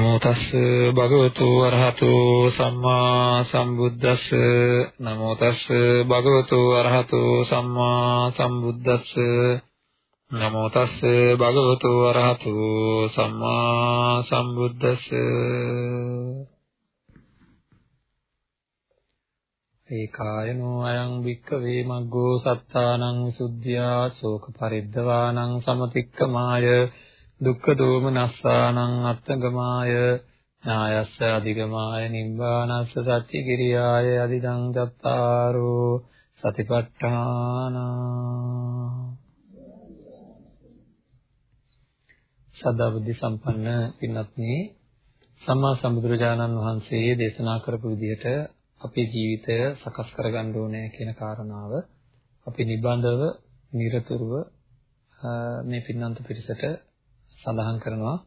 නමෝ තස් භගවතු වරහතු සම්මා සම්බුද්දස්ස. නමෝ තස් භගවතු වරහතු සම්මා සම්බුද්දස්ස. නමෝ තස් භගවතු වරහතු සම්මා සම්බුද්දස්ස. ඒකායනෝ අයං වික්ඛවේ මග්ගෝ සත්තානං සුද්ධියා ශෝක පරිද්දවානං සමතික්කමාය දුක්ඛ දෝමනස්සානං අත්තගමාය ඥායස්ස අධිගමාය නිබ්බානස්ස සච්චි කිරියාය අදිදං දත්තාරෝ සතිපට්ඨාන සදා බුද්ධ සම්පන්න පින්වත්නි සම්මා සම්බුදුරජාණන් වහන්සේ දේශනා කරපු විදිහට අපේ ජීවිතය සකස් කරගන්න ඕනේ කියන කාරණාව අපි නිබඳව নিরතුරුව මේ පින්නන්ත පිරිසට සඳහන් කරනවා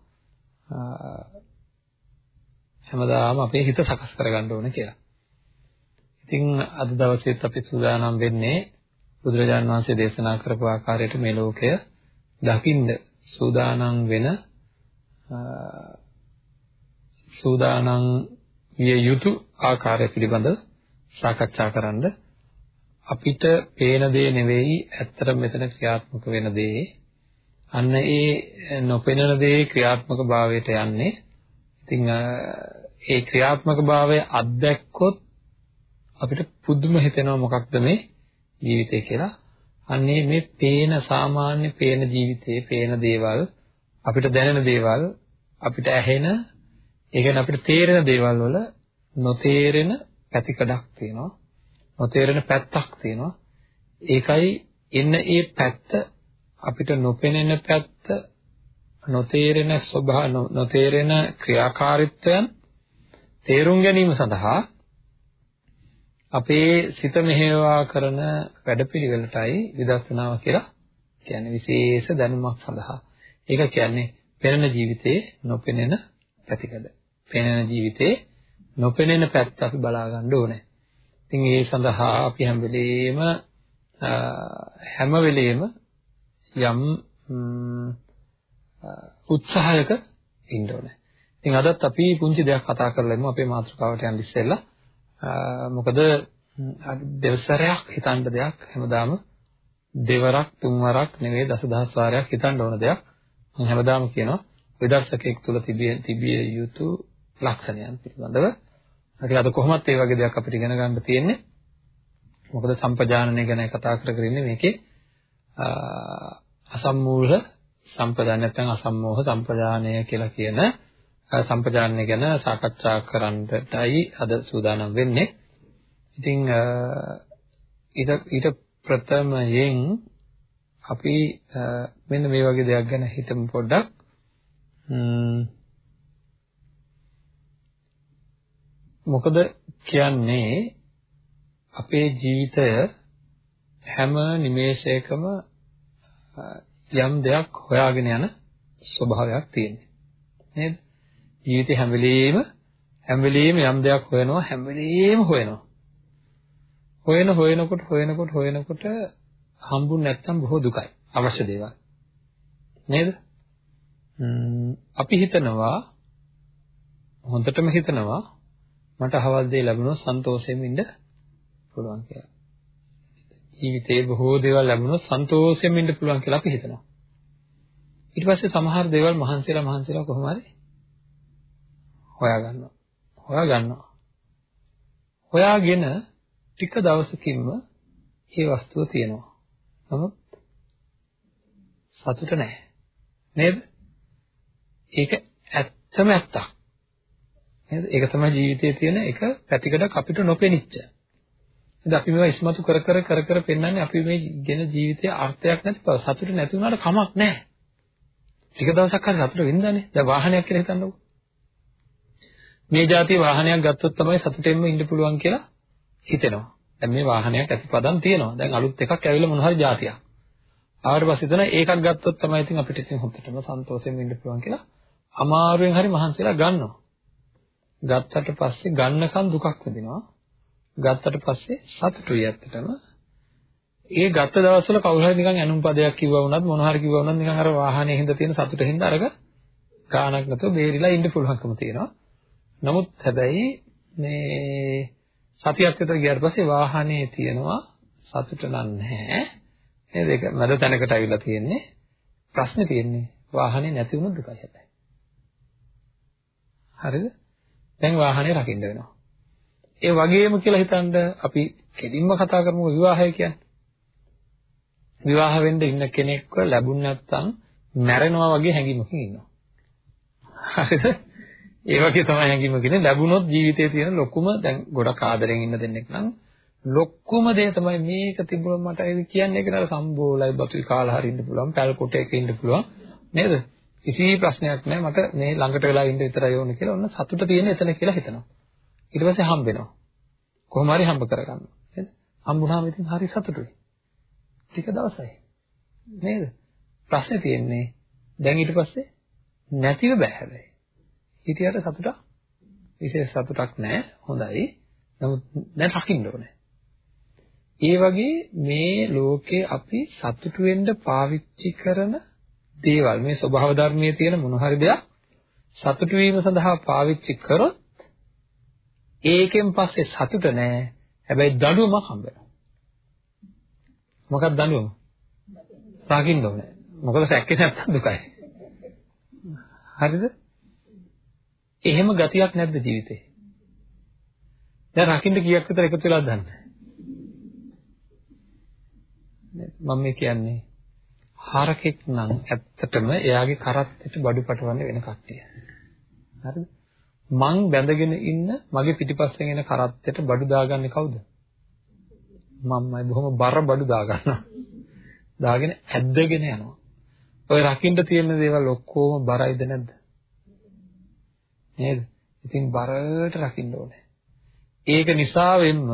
හැමදාම අපේ හිත සකස් කරගන්න ඕනේ කියලා. ඉතින් අද දවසේත් අපි සූදානම් වෙන්නේ බුදුරජාණන් වහන්සේ දේශනා කරපු ආකාරයට මේ ලෝකය දකින්න සූදානම් වෙන සූදානම් විය යුතු ආකාරය පිළිබඳව සාකච්ඡා කරන්න අපිට පේන දේ නෙවෙයි ඇත්තටම මෙතන ක්‍රියාත්මක වෙන දේ අන්න ඒ නොපෙනෙන දේ ක්‍රියාත්මක භාවයට යන්නේ. ඉතින් ඒ ක්‍රියාත්මක භාවය අත්දැක්කොත් අපිට පුදුම හිතෙනවා මොකක්ද මේ ජීවිතය කියලා. අන්නේ මේ පේන සාමාන්‍ය පේන ජීවිතයේ පේන දේවල් අපිට දැනෙන දේවල් අපිට ඇහෙන ඒ කියන්නේ අපිට තේරෙන දේවල් වල නොතේරෙන පැතිකඩක් තියෙනවා. නොතේරෙන පැත්තක් තියෙනවා. ඒකයි එන්න ඒ පැත්ත අපිට නොපෙනෙන පැත්ත නොතේරෙන ස්වභාව නොතේරෙන ක්‍රියාකාරීත්වයන් තේරුම් ගැනීම සඳහා අපේ සිත මෙහෙවා කරන වැඩපිළිවෙලටයි විදර්ශනාව කියලා කියන්නේ විශේෂ දැනුමක් සඳහා. ඒක කියන්නේ පෙනෙන ජීවිතේ නොපෙනෙන පැතිකඩ. පෙනෙන ජීවිතේ නොපෙනෙන පැත්ත අපි බලා ගන්න ඕනේ. ඉතින් ඒ සඳහා අපි හැම වෙලෙම හැම වෙලෙම යම් උත්සාහයක ඉන්න ඕනේ. ඉතින් අදත් අපි පුංචි දෙයක් කතා කරලා අපේ මාතෘකාවට යන්න ඉස්සෙල්ලා. මොකද දෙවසරයක් හිතන්න දෙයක් හැමදාම දෙවරක් තුන්වරක් නෙවෙයි දසදහස් වාරයක් හිතන්න ඕන දෙයක්. මම හැමදාම කියනවා විදර්ශකෙක් තුල තිබිය තිබිය යුතු ලක්ෂණයන් පිළිබඳව. ඉතින් අද කොහොමත් ඒ වගේ දෙයක් අපිට ඉගෙන ගන්න තියෙන්නේ. මොකද සම්පජානනය ගැන කතා කර කර ඉන්නේ මේකේ. අසම්මූල සම්පදාන නැත්නම් අසම්මෝහ සම්පදානය කියලා කියන සම්පදානය ගැන සාකච්ඡා කරන්නටයි අද සූදානම් වෙන්නේ. ඉතින් ඊට ඊට ප්‍රථමයෙන් අපි මෙන්න මේ වගේ දෙයක් ගැන හිතමු පොඩ්ඩක්. මොකද කියන්නේ අපේ ජීවිතය හැම නිමේෂයකම යම් දෙයක් හොයාගෙන යන ස්වභාවයක් තියෙනවා. නේද? ජීවිතේ හැම වෙලෙම හැම වෙලෙම යම් දෙයක් හොයනවා හැම වෙලෙම හොයනවා. හොයන හොයනකොට හොයනකොට හොයනකොට හම්බුනේ නැත්තම් බොහෝ දුකයි. අවශ්‍ය දේවල්. නේද? අපි හිතනවා හොඳටම හිතනවා මට අහවල් දේ ලැබුණොත් සන්තෝෂයෙන් ඉන්න පුළුවන් කියලා. ජීවිතේ බොහෝ දේවල් ලැබුණොත් සන්තෝෂයෙන් ඉන්න පුළුවන් කියලා අපි හිතනවා. ඊට පස්සේ සමහර දේවල් මහන්සිලා මහන්සිලා කොහොම හරි හොයාගන්නවා. හොයාගන්නවා. හොයාගෙන ටික දවසකින්ම ඒ වස්තුව තියෙනවා. නමුත් සතුට නැහැ. නේද? ඒක ඇත්තම ඇත්තක්. නේද? ඒක තමයි ජීවිතයේ තියෙන එක පැතිකඩක් අපිට නොපෙනිච්ච. ඉතින් අපි මේවා ඉස්මතු කර කර කර කර පෙන්වන්නේ අපි මේ ගෙන ජීවිතයේ අර්ථයක් නැති බව. සතුට නැති වුණාට කමක් නැහැ. ටික දවසක් හරි සතුට වෙනදානේ. දැන් වාහනයක් කියලා හිතන්නකෝ. මේ જાති වාහනයක් ගත්තොත් තමයි සතුටෙන්ම ඉන්න පුළුවන් කියලා හිතෙනවා. දැන් මේ වාහනයක් ඇතිපදන් තියෙනවා. දැන් අලුත් එකක් ඇවිල්ලා මොන හරි જાතියක්. ආවට පස්සේ හිතන ඒකක් ගත්තොත් තමයි ඉතින් අපිට ඉතින් හොඳටම සන්තෝෂයෙන් ඉන්න පුළුවන් කියලා අමාරුවෙන් හරි මහන්සිලා ගන්නවා. ගත්තට පස්සේ ගන්නකම් දුකක් වෙදිනවා. ගත්තට පස්සේ සතුටුයි ඇත්තටම. ඒ ගත්ත දවස්වල කවුරු හරි නිකන් ඇනුම් පදයක් කිව්වා වුණත් මොන හරි කිව්වා වුණත් නිකන් අර වාහනේ හින්දා තියෙන සතුටින් හින්දා අරක ගානක් නැතුව බේරිලා ඉන්න පුළුවන්කම තියෙනවා. නමුත් හැබැයි මේ සතියක් විතර ගියාට පස්සේ වාහනේ තියෙනවා සතුට නැහැ. නේද? ඒක මැද තැනකට අවිලා තියෙන්නේ. ප්‍රශ්නේ තියෙන්නේ වාහනේ නැති වුණොත් දුකයි හැබැයි. හරිද? දැන් වාහනේ රකින්න වෙනවා. ඒ වගේම කියලා හිතනද අපි කෙලින්ම කතා කරමු විවාහය කියන්නේ. විවාහ වෙන්න ඉන්න කෙනෙක්ව ලැබුණ නැත්නම් මැරෙනවා වගේ හැඟීමකින් ඉන්නවා. හරිද? ඒ වගේ තමයි හැඟීමකින් ලැබුණොත් ජීවිතයේ තියෙන ලොකුම දැන් ගොඩක් ආදරෙන් ඉන්න දෙන්නෙක් නම් ලොකුම දේ තමයි මේක තිබුණොත් මට ඒක කියන්නේ ඒක නේද සම්බෝලයි බතුයි කාලා හරින්න පුළුවන් පැල් කොටයක ඉන්න පුළුවන් නේද කිසි ප්‍රශ්නයක් නැහැ මට මේ ළඟට වෙලා ඉන්න විතරයි ඕනේ කියලා ඔන්න සතුට තියෙන එතන කියලා හිතනවා ඊට පස්සේ හම්බ වෙනවා කොහොම හරි හම්බ කරගන්නවා නේද? හම්බුනහම ඉතින් හරි සතුටුයි. ටික දවසයි. නේද? ප්‍රශ්නේ තියෙන්නේ දැන් ඊට පස්සේ නැතිව බෑ හැබැයි. හිතියට සතුටක් විශේෂ සතුටක් නැහැ හොඳයි. නමුත් දැන් රකින්න ඕනේ. ඒ වගේ මේ ලෝකේ අපි සතුටු වෙන්න පාවිච්චි කරන දේවල් මේ ස්වභාව ධර්මයේ තියෙන මොන හරි දෙයක් සතුටු වීම සඳහා පාවිච්චි කරොත් ඒකෙන් පස්සේ සතුට නෑ. හැබැයි දඬුවමක් හම්බ වෙනවා. මොකක්ද දඬුවම? රකින්න ඕනේ. මොකද සැකේ නැත්තම් දුකයි. හරිද? එහෙම ගතියක් නැද්ද ජීවිතේ? දැන් රකින්න කීයක් විතර එකතු වෙලාද දන්නේ? මම මේ කියන්නේ හරකෙක් නම් ඇත්තටම එයාගේ කරත්තෙට බඩු පටවන්න වෙන කට්ටිය. හරිද? මං බැඳගෙන ඉන්න මගේ පිටිපස්සෙන් එන කරත්තෙට බඩු දාගන්නේ කවුද? මමයි බොහොම බර බඩු දාගන්නවා. දාගෙන ඇද්දගෙන යනවා. ඔය රකින්න තියෙන දේවල් ඔක්කොම බරයිද නැද්ද? නේද? ඉතින් බරට රකින්න ඕනේ. ඒක නිසා වෙන්න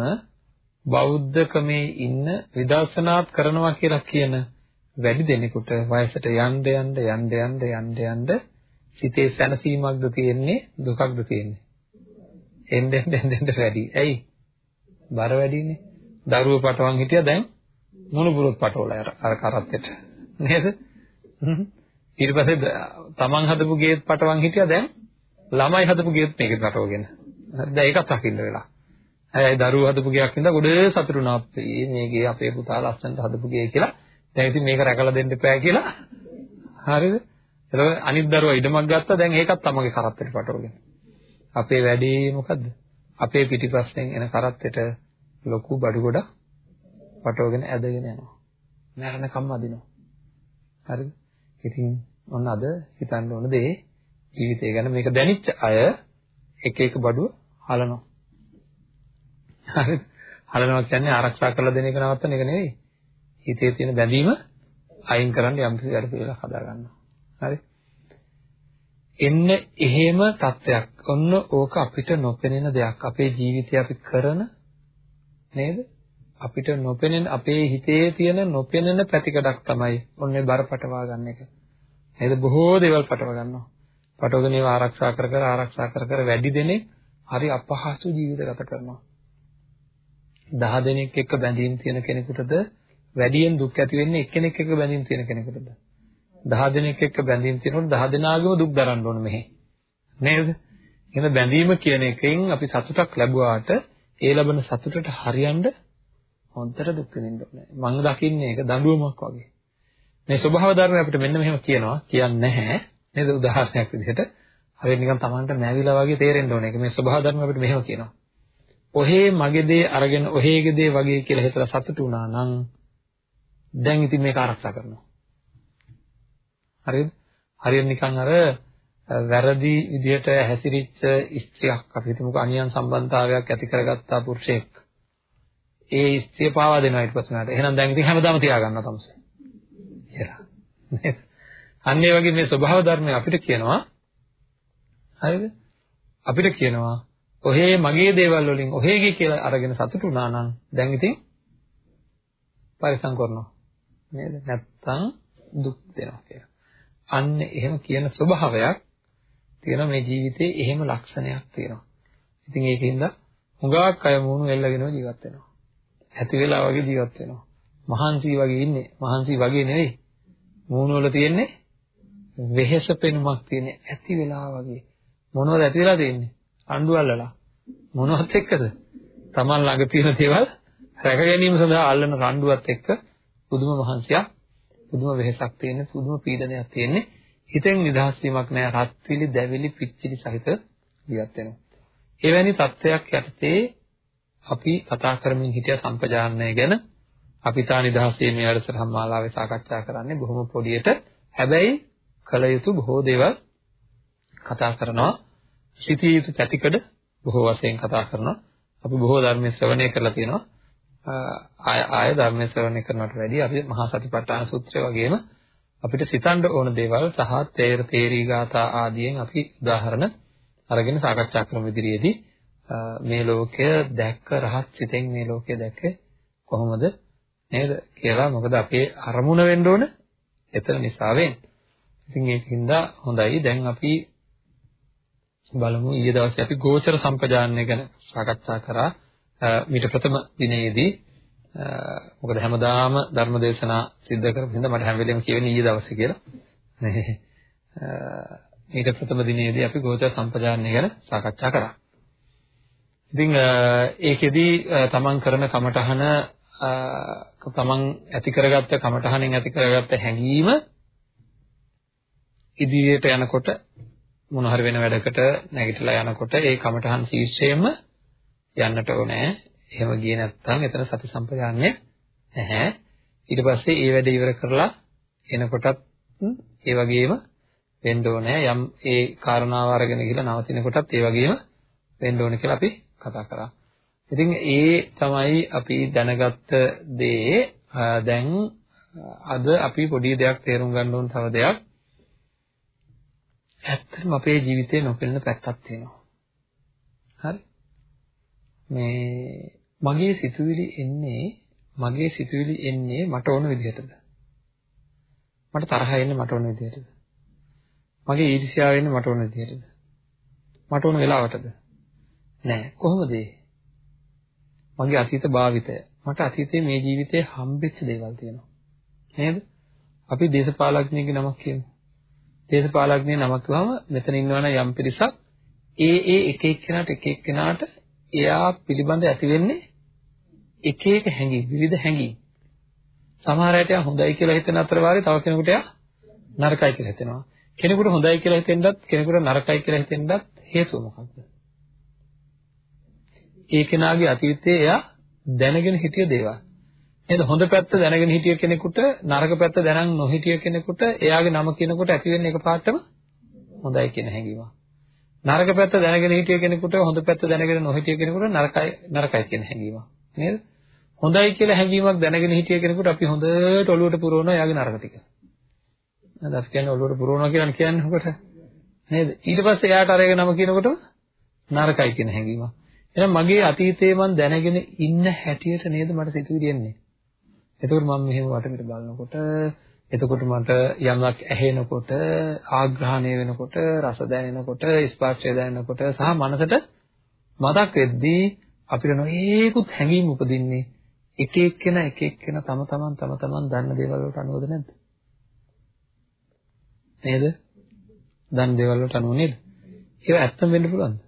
බෞද්ධකමේ ඉන්න විදර්ශනාත් කරනවා කියලා කියන වැඩි දෙනෙකුට වයසට යන්න යන්න යන්න යන්න යන්න යන්න සිතේ සැනසීමක්ද තියෙන්නේ දුකක්ද තියෙන්නේ එන්න එන්න එන්න වැඩි. ඇයි? බර වැඩිනේ. දරුවෝ පටවන් හිටියා දැන් මුණුබුරුත් පටවල අර කරත්තෙට. නේද? ඊට පස්සේ තමන් හදපු ගේත් පටවන් හිටියා දැන් ළමයි හදපු ගේත් මේකේ පටවගෙන. දැන් ඒකත් රකින්න වෙලා. ඇයි දරුවෝ හදපු ගයක් ඉඳලා ගොඩ සතුටු වුණා අපේ මේ ගේ අපේ පුතා ලස්සනට හදපු ගේ කියලා. දැන් ඉතින් මේක රැකලා දෙන්න එපා කියලා. හරිද? එතකොට අනිත් දරුවා ඉඩමක් ගත්තා දැන් ඒකත් තමගේ කරත්තෙට පටවගෙන. අපේ වැඩේ මොකද්ද? අපේ පිටිපස්සෙන් එන කරත්තෙට ලොකු බඩු ගොඩක් පටවගෙන ඇදගෙන යනවා. මරණකම් අදිනවා. හරිද? ඉතින් ඔන්න අද හිතන්න ඕන දේ ජීවිතය ගැන මේක දැනිච්ච අය එක එක බඩුව හලනවා. හරිද? හලනවා කියන්නේ ආරක්ෂා කරලා දෙන එක නවත්තන එක නෙවෙයි. හිතේ තියෙන බැඳීම අයින් කරන්න යම් කිසි වැඩ පිළිවෙලක් හදා ගන්නවා. හරි? එන්න එහෙම තත්වයක්. ඔන්න ඕක අපිට නොපෙනෙන දෙයක්. අපේ ජීවිතය අපි කරන නේද? අපිට නොපෙනෙන අපේ හිතේ තියෙන නොපෙනෙන පැතිකඩක් තමයි ඔන්නේ බර පටවා ගන්න එක. නේද? බොහෝ දේවල් පටව ගන්නවා. පටවගෙන ඒවා ආරක්ෂා කර කර ආරක්ෂා කර කර වැඩි දෙනෙක් හරි අපහසු ජීවිත ගත කරනවා. 10 දෙනෙක් එක්ක බැඳීම් තියෙන කෙනෙකුටද වැඩියෙන් දුක් ඇති වෙන්නේ එක්කෙනෙක් එක්ක බැඳීම් තියෙන කෙනෙකුටද 10 දෙනෙක් එක්ක බැඳීම් තියෙනකොට 10 දෙනාගේම දුක් දරන්න ඕන මෙහි. නේද? එහෙනම් බැඳීම කියන එකෙන් අපි සතුටක් ලැබුවාට ඒ ලැබෙන සතුටට හරියන්න හොන්දට දුක් විඳින්න ඕනේ. මම දකින්නේ ඒක දඬුවමක් වගේ. මේ ස්වභාව ධර්මය අපිට මෙන්න මෙහෙම කියනවා කියන්නේ නැහැ. නේද? උදාහරණයක් විදිහට. හරියට නිකන් Tamanට මෑවිලා වගේ තේරෙන්න ඕනේ. ඒක මේ ස්වභාව ධර්මය අපිට මෙහෙම කියනවා. ඔහේ මගේ දේ අරගෙන ඔහේගේ දේ වගේ කියලා හිතලා සතුටු වුණා නම් දැන් ඉතින් මේක ආරක්ෂා කරනවා. හරිද? හරියට නිකන් අර වැරදි විදිහට හැසිරිච්ච ස්ත්‍රියක් අපි හිතමුකෝ අනියම් සම්බන්ධතාවයක් ඇති කරගත්තා පුරුෂයෙක්. ඒ ස්ත්‍රිය පාවා දෙනවා ඊට පස්සේ නේද? එහෙනම් දැන් ඉතින් හැමදාම තියාගන්නවා තමයි. කියලා. නේද? අන්න ඒ වගේ මේ ස්වභාව ධර්මය අපිට කියනවා හරිද? අපිට කියනවා ඔහේ මගේ දේවල් වලින් ඔහේගේ කියලා අරගෙන සතුටු වුණා නම් දැන් ඉතින් පරිසම් කරනවා. නේද? නැත්තම් දුක් දෙනවා කියලා. අන්න එහෙම කියන ස්වභාවයක් තියෙනවා මේ ජීවිතේ එහෙම ලක්ෂණයක් තියෙනවා. ඉතින් ඒකින්ද හුඟක් අය මූණු එල්ලගෙන ජීවත් වෙනවා. ඇති වෙලා වගේ ජීවත් වෙනවා. මහන්සි වගේ ඉන්නේ. මහන්සි වගේ නෙවෙයි. මූණු වල තියෙන්නේ වෙහෙස පෙනුමක් තියෙන ඇති වෙලා වගේ. මොනවද ඇති වෙලා තියෙන්නේ? අඬු අල්ලලා. මොනවත් එක්කද? Taman ළඟ තියෙන දේවල් රැක ගැනීම සඳහා අල්ලන රණ්ඩුවත් එක්ක පුදුම මහන්සියක්, පුදුම වෙහෙසක් තියෙන, පුදුම පීඩනයක් තියෙන්නේ. හිතෙන් නිදහස් වීමක් නැහැ. රත්විලි, දැවිලි, පිච්චිලි සහිත ජීවත් වෙනවා. එවැනි තත්ත්වයක් යටතේ අපි කතා කරමින් හිටිය සම්පජානනය ගැන අපි තා නිදහසේ මේ වැඩසටහන් මාලාවේ සාකච්ඡා කරන්නේ බොහොම පොඩියට. හැබැයි කල යුතු බොහෝ දේවල් කතා කරනවා. සිටිය යුතු පැතිකඩ බොහෝ වශයෙන් කතා කරනවා. අපි බොහෝ ධර්මයේ ශ්‍රවණය කරලා තියෙනවා. ආය ආය ධර්මයේ ශ්‍රවණය කරනවට වැඩිය අපි මහා සතිපට්ඨාන සූත්‍රය වගේම අපිට සිතන්න ඕන දේවල් සහ තේර තේරී ගාථා ආදියෙන් අපි උදාහරණ අරගෙන සාකච්ඡා කරන විදිහේදී මේ ලෝකය දැක්ක රහත් සිතෙන් මේ ලෝකය දැක්කේ කොහොමද? නේද? කියලා මොකද අපේ අරමුණ වෙන්න ඕන? එතන නිසා වෙන්නේ. ඉතින් ඒකින්ද හොඳයි. දැන් අපි බලමු ඊයේ දවසේ අපි ගෝචර සම්පජානනය ගැන සාකච්ඡා කරා. මීට ප්‍රථම දිනේදී මොකද හැමදාම ධර්ම දේශනා සිද්ධ කරපු හින්දා මට හැම වෙලෙම කියවෙන්නේ ඊයේ දවසේ කියලා. ඊට ප්‍රථම දිනේදී අපි ගෝචර සම්පජානනය ගැන සාකච්ඡා කරා. ඉතින් ඒකෙදි තමන් කරන කමඨහන තමන් ඇති කරගත්ත කමඨහනෙන් ඇති කරගත්ත හැඟීම ඉදිරියට යනකොට මොන හරි වෙන වැඩකට නැගිටලා යනකොට ඒ කමඨහන් ශීර්ෂයෙන්ම යන්නට ඕනේ. එහෙම ගියේ නැත්නම් එතන සති සම්පජාන්නේ නැහැ. ඊට පස්සේ ඒ වැඩ ඉවර කරලා එනකොටත් ඒ වගේම වෙන්න ඕනේ. යම් ඒ කාරණාව අරගෙන ගිහලා නවතිනකොටත් ඒ වගේම වෙන්න ඕනේ කියලා අපි කතා කරා. ඉතින් ඒ තමයි අපි දැනගත්ත දේ දැන් අද අපි පොඩි දෙයක් තේරුම් ගන්න ඕන තව දෙයක් ඇත්තටම අපේ ජීවිතේ නොපෙනෙන පැත්තක් තියෙනවා. හරි? මේ මගේ සිතුවිලි එන්නේ මගේ සිතුවිලි එන්නේ මට ඕන විදිහටද? මට තරහ එන්නේ මට ඕන විදිහටද? මගේ ඊර්ෂ්‍යාව එන්නේ මට ඕන විදිහටද? මට ඕන වෙලාවටද? නෑ කොහොමද මගේ අතීත භාවිතය මට අතීතයේ මේ ජීවිතේ හම්බෙච්ච දේවල් තියෙනවා නේද අපි දේශපාලඥයෙක්ගේ නමක් කියමු දේශපාලඥයෙක් නමක් කිව්වම මෙතන ඉන්නවනම් යම් පිරිසක් ඒ ඒ එක එක්කෙනාට එක එක්කෙනාට එයා පිළිබඳ ඇති වෙන්නේ එක එක හැඟීම් විවිධ හැඟීම්. සමහර අයට හොඳයි කියලා හිතන අතර වාරේ තව කෙනෙකුට එයා නරකයි කියලා හිතෙනවා. කෙනෙකුට හොඳයි කියලා හිතෙන්නත් කෙනෙකුට නරකයි කියලා හිතෙන්නත් හේතුව මොකක්ද? ඒ කෙනාගේ අතීතයේ එයා දැනගෙන හිටිය දේවල්. නේද? හොඳ පැත්ත දැනගෙන හිටිය කෙනෙකුට නරක පැත්ත දැනන් නොහිටිය කෙනෙකුට එයාගේ නම කියනකොට ඇති වෙන්නේ එකපාරටම හොඳයි කියන හැඟීම. නරක පැත්ත දැනගෙන හිටිය කෙනෙකුට හොඳ පැත්ත දැනගෙන නොහිටිය කෙනෙකුට නරකයි නරකයි කියන හැඟීම. නේද? හොඳයි කියලා හැඟීමක් දැනගෙන හිටිය කෙනෙකුට අපි හොඳට ඔලුවට පුරවනවා එයාගේ නරක ටික. නේද? අපි කියන්නේ ඔලුවට පුරවනවා කියලා කියන්නේ මොකට? නේද? ඊට පස්සේ එයාට අරගෙන නම කියනකොටම නරකයි කියන හැඟීම. එහෙනම් මගේ අතීතයේ මම දැනගෙන ඉන්න හැටියට නේද මට සිතුවිලි එන්නේ. එතකොට මම මෙහෙම වටපිට බලනකොට එතකොට මට යමක් ඇහෙනකොට ආග්‍රහණය වෙනකොට රස දැනෙනකොට ස්පර්ශය දැනෙනකොට සහ මනසට මතක් වෙද්දී අපිට නොඒකුත් හැඟීම් උපදින්නේ එක එක්කෙනා එක එක්කෙනා තම තමන් තම තමන් දන්න දේවල් වලට අනුවද නැද්ද? නේද? දන්න දේවල් වලට අනුව නේද? ඒක ඇත්තම වෙන්න පුළුවන්ද?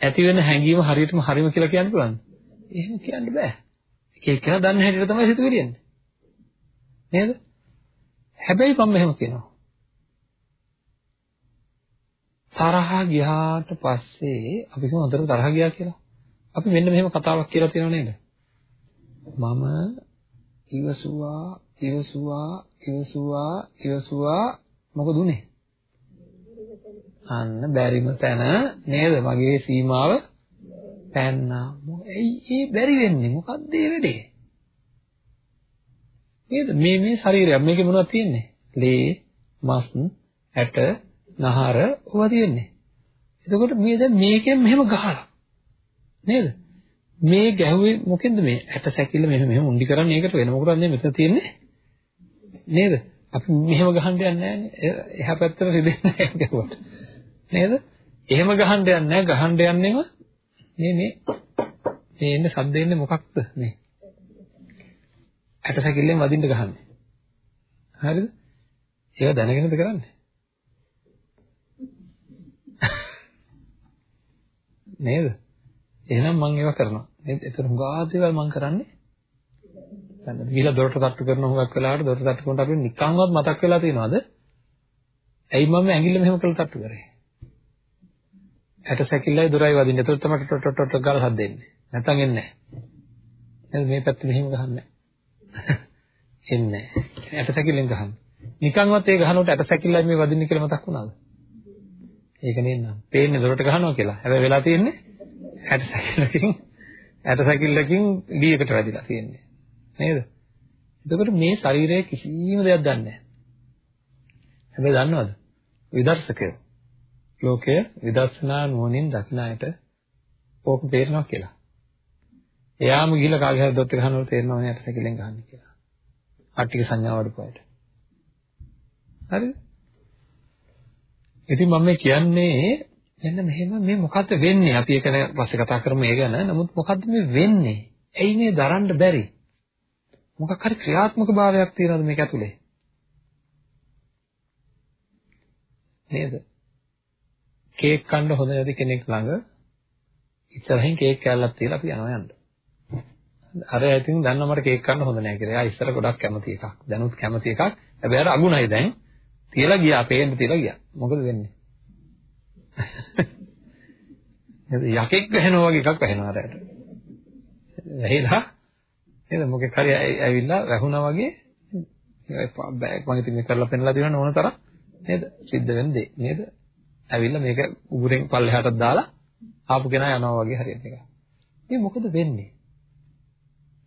ඇති වෙන හැඟීම හරියටම හරිම කියලා කියන්න පුළුවන්ද? එහෙම කියන්න බෑ. එක එක්කෙනා දන්න හැටියට තමයි සිතුවිලි එන්නේ. නේද? හැබැයි මම මෙහෙම කියනවා. තරහ ගියාට පස්සේ අපි කොහොමද හොඳට තරහ ගියා කියලා. අපි මෙන්න මෙහෙම කතාවක් කියලා තියෙනව නේද? මම ඉවසුවා ඉවසුවා ඉවසුවා ඉවසුවා මොකද උනේ? අන්න බැරිම තැන නේද මගේ සීමාව පැන්නා. ඇයි ඒ බැරි වෙන්නේ? මොකද්ද ඒ වැඩේ? නේද? මේ මේ ශරීරය මේකේ මොනවද තියෙන්නේ? ලේ, මස්, ඇට, නහර ඕවා තියෙන්නේ. එතකොට මේ දැන් මේකෙන් මෙහෙම ගහලා නේද? මේ ගැහුවේ මොකෙන්ද මේ ඇට සැකිල්ල මෙහෙම මෙහෙම උන්ඩි කරන්නේ ඒකට වෙන මොකටද මේ මෙතන තියෙන්නේ? නේද? අපි මෙහෙම ගහන්න යන්නේ නැහැ එහා පැත්තට රිදෙන්නේ නැහැ ගැහුවට. නේද? එහෙම ගහන්න යන්නේ නැහැ ගහන්න යන්නේම මේ මේ මේ එන්නේ සද්ද එන්නේ මොකක්ද මේ? ඇට සැකිල්ලෙන් වදින්න ගහන්නේ. හරිද? ඒක දැනගෙනද කරන්නේ? නේද? එහෙනම් මම ඒවා කරනවා. නේද? ඒතර හුඟා දේවල් මම කරන්නේ. දැන් ගිහලා දොරට තට්ටු කරන හුඟක් වෙලාවට දොරට තට්ටු කරනකොට අපිට නිකන්වත් මතක් වෙලා තියෙනවද? ඇයි මම ඇඟිල්ල මෙහෙම කරලා තට්ටු කරේ? ඇට සැකිල්ලයි දොරයි වදින්න. ඒතර තමයි ටොට් ටොට් ටොට් ගාලා සද්ද එන්නේ. නැත්තම් එන්නේ නැහැ. නේද? මේ පැත්ත මෙහෙම ගහන්නේ එන්නේ නැහැ. ඇට සැකිල්ලෙන් ගහන්නේ. නිකන්වත් ඒ ගහනකොට ඇට සැකිල්ලයි මේ වදින්නේ කියලා මතක් වුණාද? ඒක නෙන්නම්. පේන්නේ දොරට ගහනවා කියලා. හැබැයි වෙලා තියෙන්නේ ඇට සැකිල්ලකින් ඇට සැකිල්ලකින් ඩීයකට වැදිලා තියෙන්නේ. නේද? එතකොට මේ ශරීරයේ කිසිම දෙයක් දන්නේ නැහැ. හැබැයි දන්නවද? විදර්ශකයෝ ලෝකය විදර්ශනා නුවණින් දකින අයට ඕක තේරෙනවා කියලා. එයාම ගිහිල්ලා කාගේ හරි දොට්ට ගහනකොට තේරෙනවා මේ ඇට සැකිල්ලෙන් ගහන්නේ කියලා. ආර්ථික සංඥාව වඩපුවාට. හරිද? ඉතින් මම කියන්නේ මෙන්න මෙහෙම මේ මොකද්ද වෙන්නේ? අපි ඒක ගැන පස්සේ කතා කරමු ඒ ගැන. නමුත් මොකද්ද මේ වෙන්නේ? ඇයි මේ දරන්න බැරි? මොකක් හරි ක්‍රියාත්මක භාවයක් තියෙනවද මේක ඇතුලේ? නේද? කේක් කන්න හොඳ නැති කෙනෙක් ළඟ ඉස්සරහින් කේක් කෑල්ලක් තියලා අපි යනවා යන්න. අර ඉතින් දන්නවා මට කේක් කන්න හොඳ නැහැ කියලා. එයා ඉස්සර ගොඩක් කැමති එකක්. දැනුත් කැමති එකක්. හැබැයි අර අගුණයි දැන්. තියලා ගියා, පේන්න තියලා ගියා. මොකද වෙන්නේ? නේද? යකෙක් වැහෙනවා වගේ එකක් වැහෙනවා අරයට. වැහිලා නේද? මොකෙක් හරි ඇවිල්ලා වැහුණා වගේ බෑග් මම ඉතින් මේ කරලා පෙන්නලා දෙනවා ඕන තරම් නේද? සිද්ධ වෙන දේ නේද? ඇවිල්ලා මේක උගුරෙන් පල්ලෙහාටත් දාලා ආපු කෙනා යනවා වගේ හරියට එක. මේ මොකද වෙන්නේ?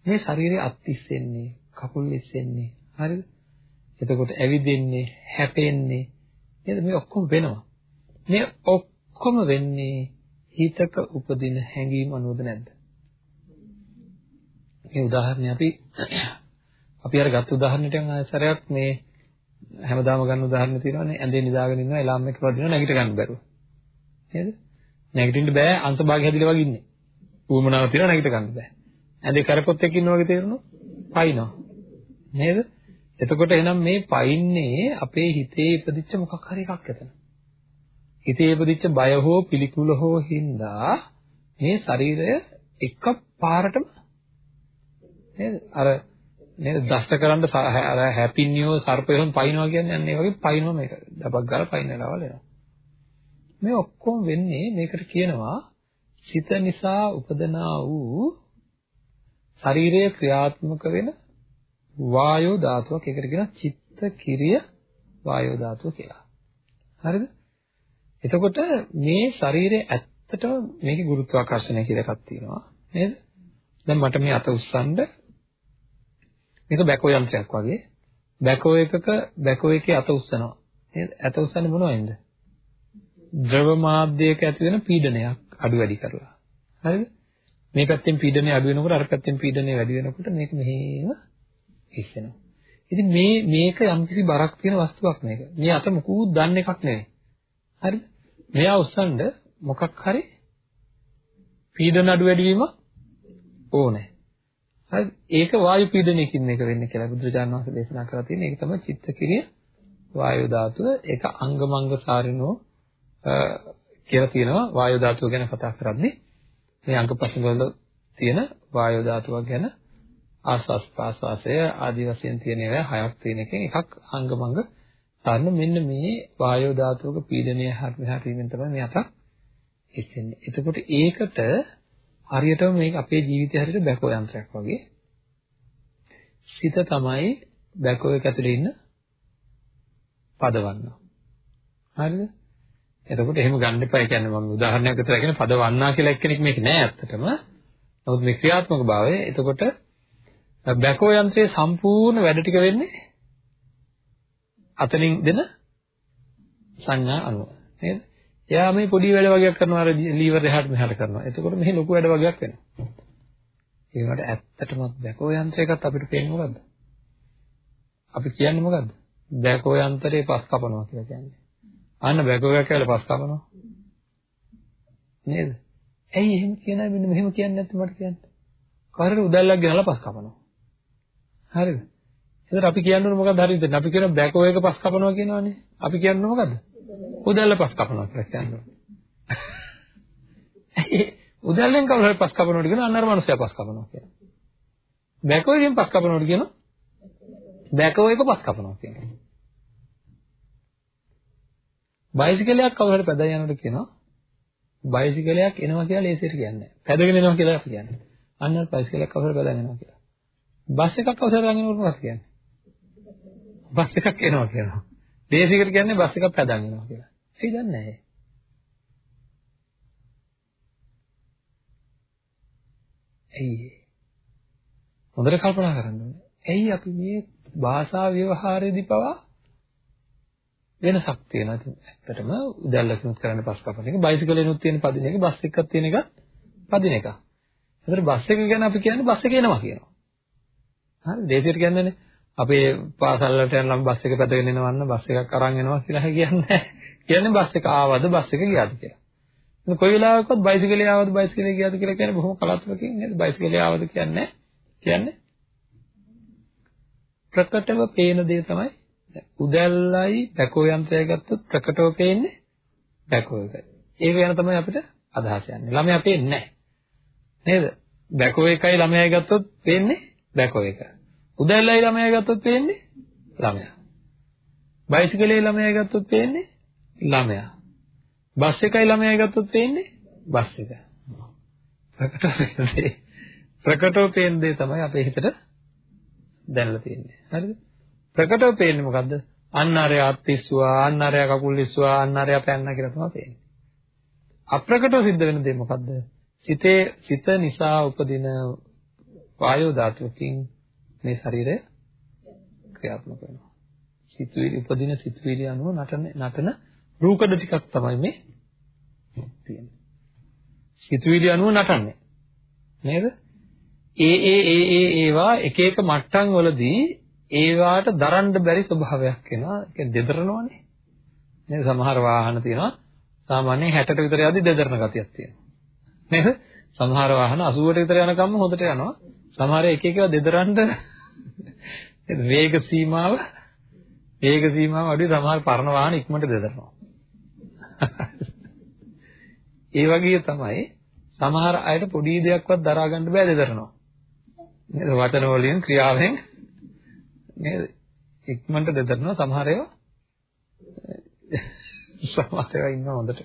මේ ශරීරය අත්තිස්සෙන්නේ, කකුල් ඉස්සෙන්නේ. හරිද? එතකොට ඇවිදින්නේ, හැපෙන්නේ නේද? මේ ඔක්කොම වෙනවා. මේ ඔක්කොම වෙන්නේ හිතක උපදින හැඟීම අනුවද නැද්ද? මේ උදාහරණය අපි අපි අර ගත්ත උදාහරණයට ආයතරයක් මේ හැමදාම ගන්න උදාහරණ තියෙනවානේ ඇඳේ නිදාගෙන ඉන්නවා එලාම් එක වදිනවා නැගිට ගන්න බැරුව. නේද? නැගිටින්න බෑ අංශභාගය හැදිලා වගේ ඉන්නේ. ඌමනාව තියෙනවා නැගිට ගන්න බෑ. ඇඳේ කරපොත් එක්ක ඉන්නවා වගේ තේරෙනවා. පයින්නවා. නේද? එතකොට එහෙනම් මේ පයින්නේ අපේ හිතේ ඉපදිච්ච මොකක් හරි එකක් එතන. හිතේ ඉපදිච්ච බය හෝ පිළිකුල හෝ හින්දා මේ ශරීරය එක පාරටම නේද අර නේද දෂ්ට කරන්න අර හැපින්නියෝ සර්පයෝන් පයින්නවා කියන්නේ අන්න ඒ වගේ පයින්නවා මේක. ඩබක් ගාලා පයින්නලවල් එනවා. මේ ඔක්කොම වෙන්නේ මේකට කියනවා සිත නිසා උපදනා වූ ශරීරයේ ක්‍රියාත්මක වෙන වායෝ ධාතුවක් ඒකට කියනවා චිත්ත කිරිය වායෝ ධාතුව කියලා. හරිද? එතකොට මේ ශරීරයේ ඇත්තටම මේකේ ගුරුත්වාකර්ෂණය කියලා එකක් තියෙනවා නේද? දැන් මට මේ අත උස්සන්න මේක බැකෝ යන්ත්‍රයක් වගේ බැකෝ එකක බැකෝ එකේ අත උස්සනවා නේද? අත උස්සන්නේ මොනවෙන්ද? ද්‍රව මාධ්‍යයක ඇති වෙන පීඩනයක් අඩු වැඩි කරලා. හරිද? මේ පැත්තෙන් පීඩනය අඩු වෙනකොට අර පැත්තෙන් පීඩනය වැඩි වෙනකොට මේක මෙහෙම ඉස්සෙනවා. ඉතින් මේ මේක යම්කිසි බරක් තියෙන වස්තුවක් මේක. මේ අත මුකුත් දන්න එකක් නෙවෙයි. හරිද? මෙයා උස්සන්න මොකක් හරි පීඩන අඩු වැඩි වීම ඕනේ. හරිද? ඒක වායු පීඩනයකින් මේක වෙන්නේ කියලා බුදුරජාණන් වහන්සේ දේශනා කරලා තියෙන. ඒක තමයි චිත්තක්‍රිය වායු ධාතුව. ඒක අංගමංග සාරිනෝ කියලා තියෙනවා වායු ධාතුව ගැන කතා කරද්දී. මේ අංග ප්‍රශ්න වල තියෙන වායු ධාතුවක් ගැන ආස්වාස් ප්‍රාස්වාසය ආදී වශයෙන් තියෙන ඒවා හයක් තියෙන එකෙන් එකක් අංගමංග ගන්න මෙන්න මේ වායෝ ධාතුවක පීඩනය හරියට වීමෙන් තමයි මේ අතක් එච්චෙන්නේ. එතකොට ඒකට හරියටම මේක අපේ ජීවිතය හරියට බැකෝ යන්ත්‍රයක් වගේ. සිත තමයි බැකෝ එක ඇතුලේ ඉන්න පදවන්න. හරිද? එතකොට එහෙම ගන්න එපා. ඒ කියන්නේ මම උදාහරණයක් විතර කියන පදවන්නා කියලා එක්කෙනෙක් මේක නෑ ඇත්තටම. නමුත් මේ ක්‍රියාත්මක භාවය එතකොට බැකෝ යන්ත්‍රයේ සම්පූර්ණ වැඩ ටික වෙන්නේ අතනින් දෙන සංඥා අනුව නේද? එයා මේ පොඩි වැඩ වගේක් කරනවා අර ලීවර් එහාට මෙහාට කරනවා. එතකොට මෙහි ලොකු වැඩ වගේක් වෙනවා. ඒකට ඇත්තටම බැකෝ යන්ත්‍රයකත් අපිට පේන්නේ මොකද්ද? අපි කියන්නේ මොකද්ද? බැකෝ යන්ත්‍රේ පස් කපනවා කියලා කියන්නේ. අන්න බැකෝ එකක් කියලා පස් කපනවා. නේද? ඇයි එහෙම කියනයි මෙන්න මෙහෙම කියන්නේ නැත්නම් මට කියන්න. කාටද උදැල්ලක් ගෙනලා පස් කපනවා. හරිද? එතකොට අපි කියන්නේ මොකක්ද හරිද? අපි කියන බැකෝ එක පස් කපනවා කියනවනේ. අපි කියන්නේ මොකද්ද? උදැල්ල පස් කපනවා කියලා කියන්නේ. උදැල්ලෙන් කවුරු හරි පස් කපනකොට කියන අන්නර මනුස්සයා පස් කපනවා කියලා. බැකෝ එකෙන් පස් කපනකොට කියන බැකෝ එක පස් කපනවා කියනවා. බයිසිකලයක් කවුරු හරි පැදලා යනකොට කියනවා බයිසිකලයක් එනවා කියලා ලේසියට කියන්නේ නැහැ. පැදගෙන එනවා කියලා අපි කියන්නේ. අන්න බයිසිකලයක් කවුරු හරි පැදගෙන එනවා කියලා. බස් එකක් කවුරු හරි අරගෙන යනකොට මොකක්ද කියන්නේ? බස් එකක් එනවා කියනවා. ලේසියකට කියන්නේ බස් එකක් පැදන් එනවා කියලා. ඇයි දන්නේ නැහැ. ඇයි හොඳට කල්පනා කරන්න ඕනේ. ඇයි අපි මේ භාෂා ව්‍යවහාරයේදී පවා වෙනසක් තියෙනවා. ඉතින් ඇත්තටම උදැල්ලකිනුත් කරන්න පස් කපන එක, බයිසිකලෙනුත් තියෙන පදින එක, බස් එකක් තියෙන එක පදින එක. ඒතර බස් එක ගැන අපි කියන්නේ බස් එක එනවා කියනවා. හරි දේශයට කියන්නේ අපේ පාසල් වලට යන ළම බස් එක පැදගෙන එනවන්න බස් එකක් අරන් එනවා කියලා කියන්නේ කියන්නේ බස් එක ආවද බස් එක ගියාද කියලා. ඉතින් කොයි වෙලාවකවත් බයිසිකලේ ආවද බයිසිකලේ ගියාද කියලා කියන්නේ බොහොම කලාතුරකින් නේද බයිසිකලේ ආවද කියන්නේ කියන්නේ ප්‍රකටව පේන දේ තමයි උදැල්ලයි බැකෝ යන්ත්‍රය ගත්තොත් ප්‍රකටව පේන්නේ බැකෝ එක. ඒක ගැන තමයි අපිට අදහස් යන්නේ. ළමයා පේන්නේ නැහැ. නේද? බැකෝ එකයි ළමයායි ගත්තොත් පේන්නේ බැකෝ එක. උදැල්ලයි ළමයායි ගත්තොත් පේන්නේ ළමයා. බයිසිකලේ ළමයායි ගත්තොත් පේන්නේ ළමයා. බස් එකයි ළමයායි ගත්තොත් පේන්නේ බස් එක. ප්‍රකටව පේන්නේ ප්‍රකටව පේන දේ තමයි අපේ හිතට දැනලා තියෙන්නේ. හරිද? ප්‍රකටව පේන්නේ මොකද්ද? අන්න අරය අත්තිස්සුවා, අන්න අරය කකුල් ඉස්සුවා, අන්න අරය පැන්නා කියලා තමයි පේන්නේ. අප්‍රකටව සිද්ධ වෙන දේ මොකද්ද? සිතේ සිත නිසා උපදින වායෝ ධාතුවකින් මේ ශරීරය ක්‍රියාත්මක වෙනවා. සිතුවිලි උපදින සිතුවිලි අනුව නටන නටන රූකඩ ටිකක් තමයි මේ තියෙන්නේ. සිතුවිලි අනුව නටන්නේ. නේද? ඒ ඒ ඒ ඒ ඒවා එක එක මට්ටම් වලදී ඒවාට දරන්න බැරි ස්වභාවයක් එනවා. ඒ කියන්නේ දෙදරනවනේ. නේද? සමහර වාහන තියෙනවා සාමාන්‍යයෙන් 60ට විතර යද්දි දෙදරන ගතියක් තියෙනවා. නේද? සමහර වාහන 80ට විතර යනකම්ම හොඳට යනවා. සමහර එක එක ඒවා දෙදරන්න වේග සීමාව වේග සීමාව අඩුයි සමහර පරණ වාහන ඉක්මනට දෙදරනවා. ඒ වගේ තමයි සමහර අයට පොඩි දෙයක්වත් දරා ගන්න බෑ දෙදරනවා. නේද? වචන වලින් ක්‍රියාවෙන් නේද? ඉක්මනට දෙදරනවා සමහර ඒවා සමහර ඒවා ඉන්නවා හොඳට.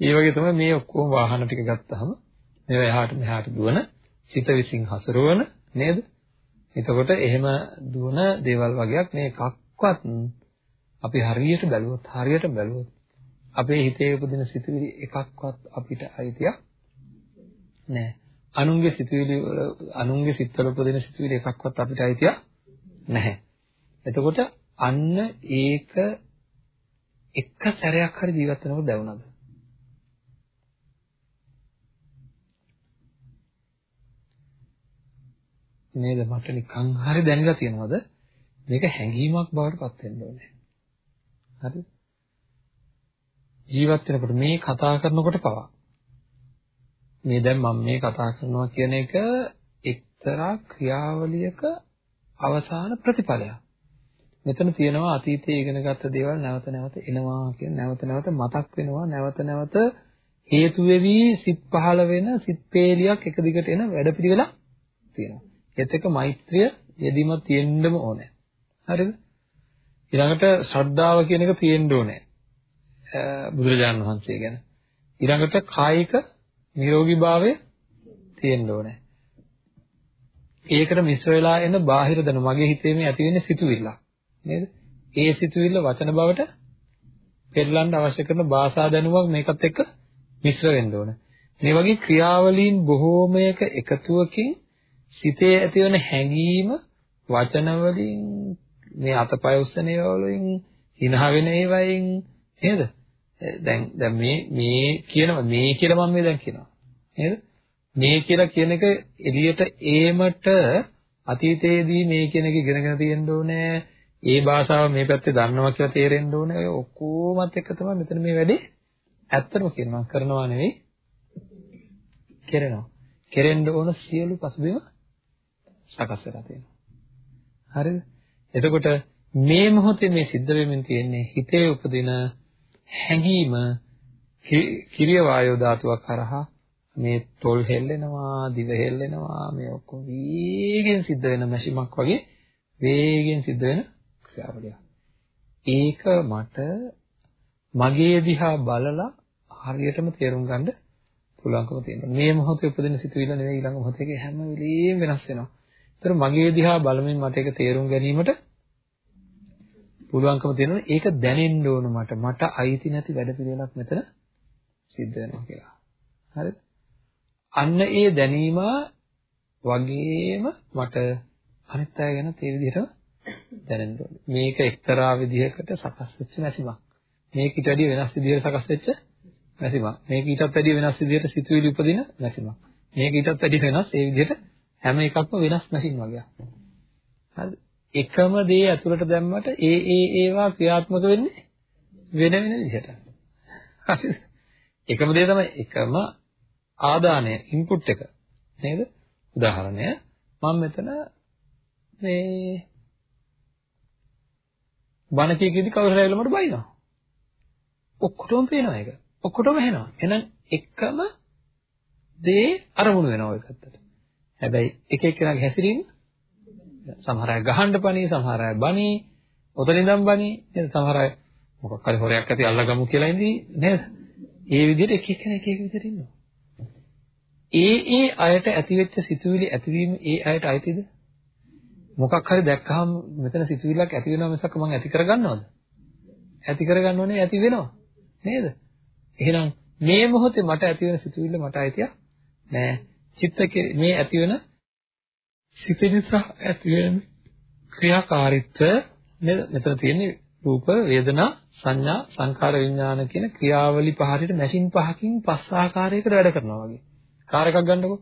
ඒ වගේ තමයි මේ ඔක්කොම වාහන ටික ගත්තාම මේවා එහාට මෙහාට දුවන සිත විසින් හසුරවන නේද? එතකොට එහෙම දුවන දේවල් වගේක් මේ එකක්වත් අපි හරියට බැලුවොත් හරියට බැලුවොත් අපේ හිතේ උපදින සිතුවිලි එකක්වත් අපිට අයිතියක් නැහැ. අනුන්ගේ සිතුවිලි අනුන්ගේ සිත්වල උපදින සිතුවිලි එකක්වත් අපිට අයිතියක් නැහැ. එතකොට අන්න ඒක එක සැරයක් හරි ජීවත් වෙනකොට දැවුනද? නේද මට නිකන් හරි දැනලා තියෙනවද? මේක හැඟීමක් බවට පත් වෙන්න ඕනේ. හරිද? ජීවත් වෙනකොට මේ කතා කරනකොට පවා මේ දැන් මම මේ කතා කරනවා කියන එක එක්තරා ක්‍රියාවලියක අවසාන ප්‍රතිඵලයක්. මෙතන තියෙනවා අතීතයේ ඉගෙනගත්ත දේවල් නැවත නැවත එනවා කියන නැවත නැවත මතක් වෙනවා නැවත නැවත හේතු වෙවි සිත් පහළ වෙන සිත් පේලියක් එක දිගට එන වැඩපිළිවෙලක් තියෙනවා. ඒත් එක මෛත්‍රිය යෙදීම තියෙන්නම ඕනේ. හරිද? ඊළඟට ශ්‍රද්ධාව කියන එක තියෙන්න ඕනේ. බුදුරජාණන් වහන්සේ ගැන. ඊළඟට කායික නිරෝගීභාවය තියෙන්න ඕනේ. ඒකට මිශ්‍ර වෙලා එන බාහිර දන මගේ හිතේ මේ ඇති වෙන්නේ සිතුවිල්ලක්. නේද? ඒ සිතුවිල්ල වචන බවට පෙරලන්න අවශ්‍ය කරන භාෂා දැනුමක් මේකත් එක්ක මිශ්‍ර වෙන්න ඕනේ. මේ වගේ ක්‍රියාවලීන් බොහෝමයක එකතුවකින් සිතේ ඇතිවන හැඟීම වචන වලින් මේ අතපය උස්සන ඒවා වලින් හිනහ වෙන ඒවායින් නේද? දැන් දැන් මේ මේ කියනවා මේ කියලා මම මේ දැන් කියනවා. නේද? මේ කියලා කියන එක එළියට ඒමට අතීතයේදී මේ කියන එක ඉගෙනගෙන තියෙන්න ඕනේ. ඒ භාෂාව මේ පැත්තේ දන්නවා කියලා තේරෙන්න ඕනේ. ඔය ඔක්කොමත් එක තමයි මෙතන මේ වැඩේ ඇත්තම කියනවා කරනවා නෙවෙයි කරනවා. කෙරෙන්න ඕන සියලු පසුබිම සකස් වෙලා තියෙනවා. හරිද? එතකොට මේ මොහොතේ මේ සිද්ධ වෙමින් තියෙන්නේ හිතේ උපදින හැඟීම කිරිය වායෝ ධාතුවක් කරහා මේ තොල් හෙල්ලෙනවා, දිව හෙල්ලෙනවා, මේ ඔක්කොම වේගෙන් සිද්ධ වෙන මැෂිමක් වගේ වේගෙන් සිද්ධ වෙන ක්‍රියාවලියක්. ඒක මට මගේ දිහා බලලා හරියටම තේරුම් ගන්න පුළුවන්කම තියෙනවා. මේ මොහොතේ උපදින සිතුවිල්ල නෙවෙයි ඊළඟ මොහොතේ හැම වෙලෙම වෙනස් වෙනවා. ඒතර මගේ දිහා බලමින් මට ඒක තේරුම් ගැනීමට පුළුවන්කම තියෙනවා. ඒක දැනෙන්න ඕන මට. මට අයිති නැති වැඩ පිළිවෙලක් මෙතන සිද්ධ වෙනවා කියලා. හරිද? අන්න ඒ දැනීම වගේම මට අනිත් අය ගැන ඒ විදිහටම දැනෙන්න ඕනේ. මේක එක්තරා විදිහකට සකස් වෙච්ච නැතිවක්. මේක ඊට වැඩිය වෙනස් විදිහකට සකස් වෙච්ච නැතිවක්. මේක ඊටත් වැඩිය වෙනස් විදිහට සිතුවිලි උපදින නැතිවක්. මේක ඊටත් වැඩිය වෙනස් ඒ විදිහට හැම එකක්ම වෙනස් මැෂින් වගේ. හරිද? එකම දේ ඇතුළට දැම්මට ඒ ඒ ඒවා ක්‍රියාත්මක වෙන්නේ වෙන වෙන විදිහට. හරිද? එකම දේ තමයි එකම ආදානය ඉන්පුට් එක නේද? උදාහරණය මම මෙතන මේ බණ කියකෙදි කවුරු හරි ඇවිල්ලා මට බයිනවා. ඔක්කොටම පේනවා ඒක. ඔක්කොටම ඇහෙනවා. එහෙනම් එකම දේ අරමුණු වෙනවා ඔය පැත්තට. හැබැයි එක එක්කෙනාගේ හැසිරීම සමහර අය ගහන්න පණී, සමහර අය බණී, ඔතන ඉඳන් බණී, නේද? සමහර අය මොකක් හරි හොරයක් ඇති අල්ලගමු කියලා ඉඳී නේද? ඒ විදිහට එක එක්කෙනා එක එක විදිහට ඉන්නවා. ඒ ඒ අයට ඇතිවෙච්ච සිතුවිලි ඇතිවීම ඒ අයට අයිතිද? මොකක් හරි දැක්කහම මෙතන සිතුවිල්ලක් ඇති වෙනවා මිසක් මම ඇති කරගන්නවද? ඇති කරගන්නවනේ ඇති වෙනවා. නේද? එහෙනම් මේ මොහොතේ මට ඇති වෙන සිතුවිල්ල මට අයිතියක් නෑ. චිත්ත මේ ඇති වෙන සිත නිසා ඇති වෙන ක්‍රියාකාරීත්වය නේද? මෙතන තියෙන්නේ රූප, වේදනා, සංඥා, සංකාර, විඥාන කියන ක්‍රියාවලි පහකට මැෂින් පහකින් පස් ආකාරයකට වැඩ කරනවා වගේ. කාර් එකක් ගන්නකො.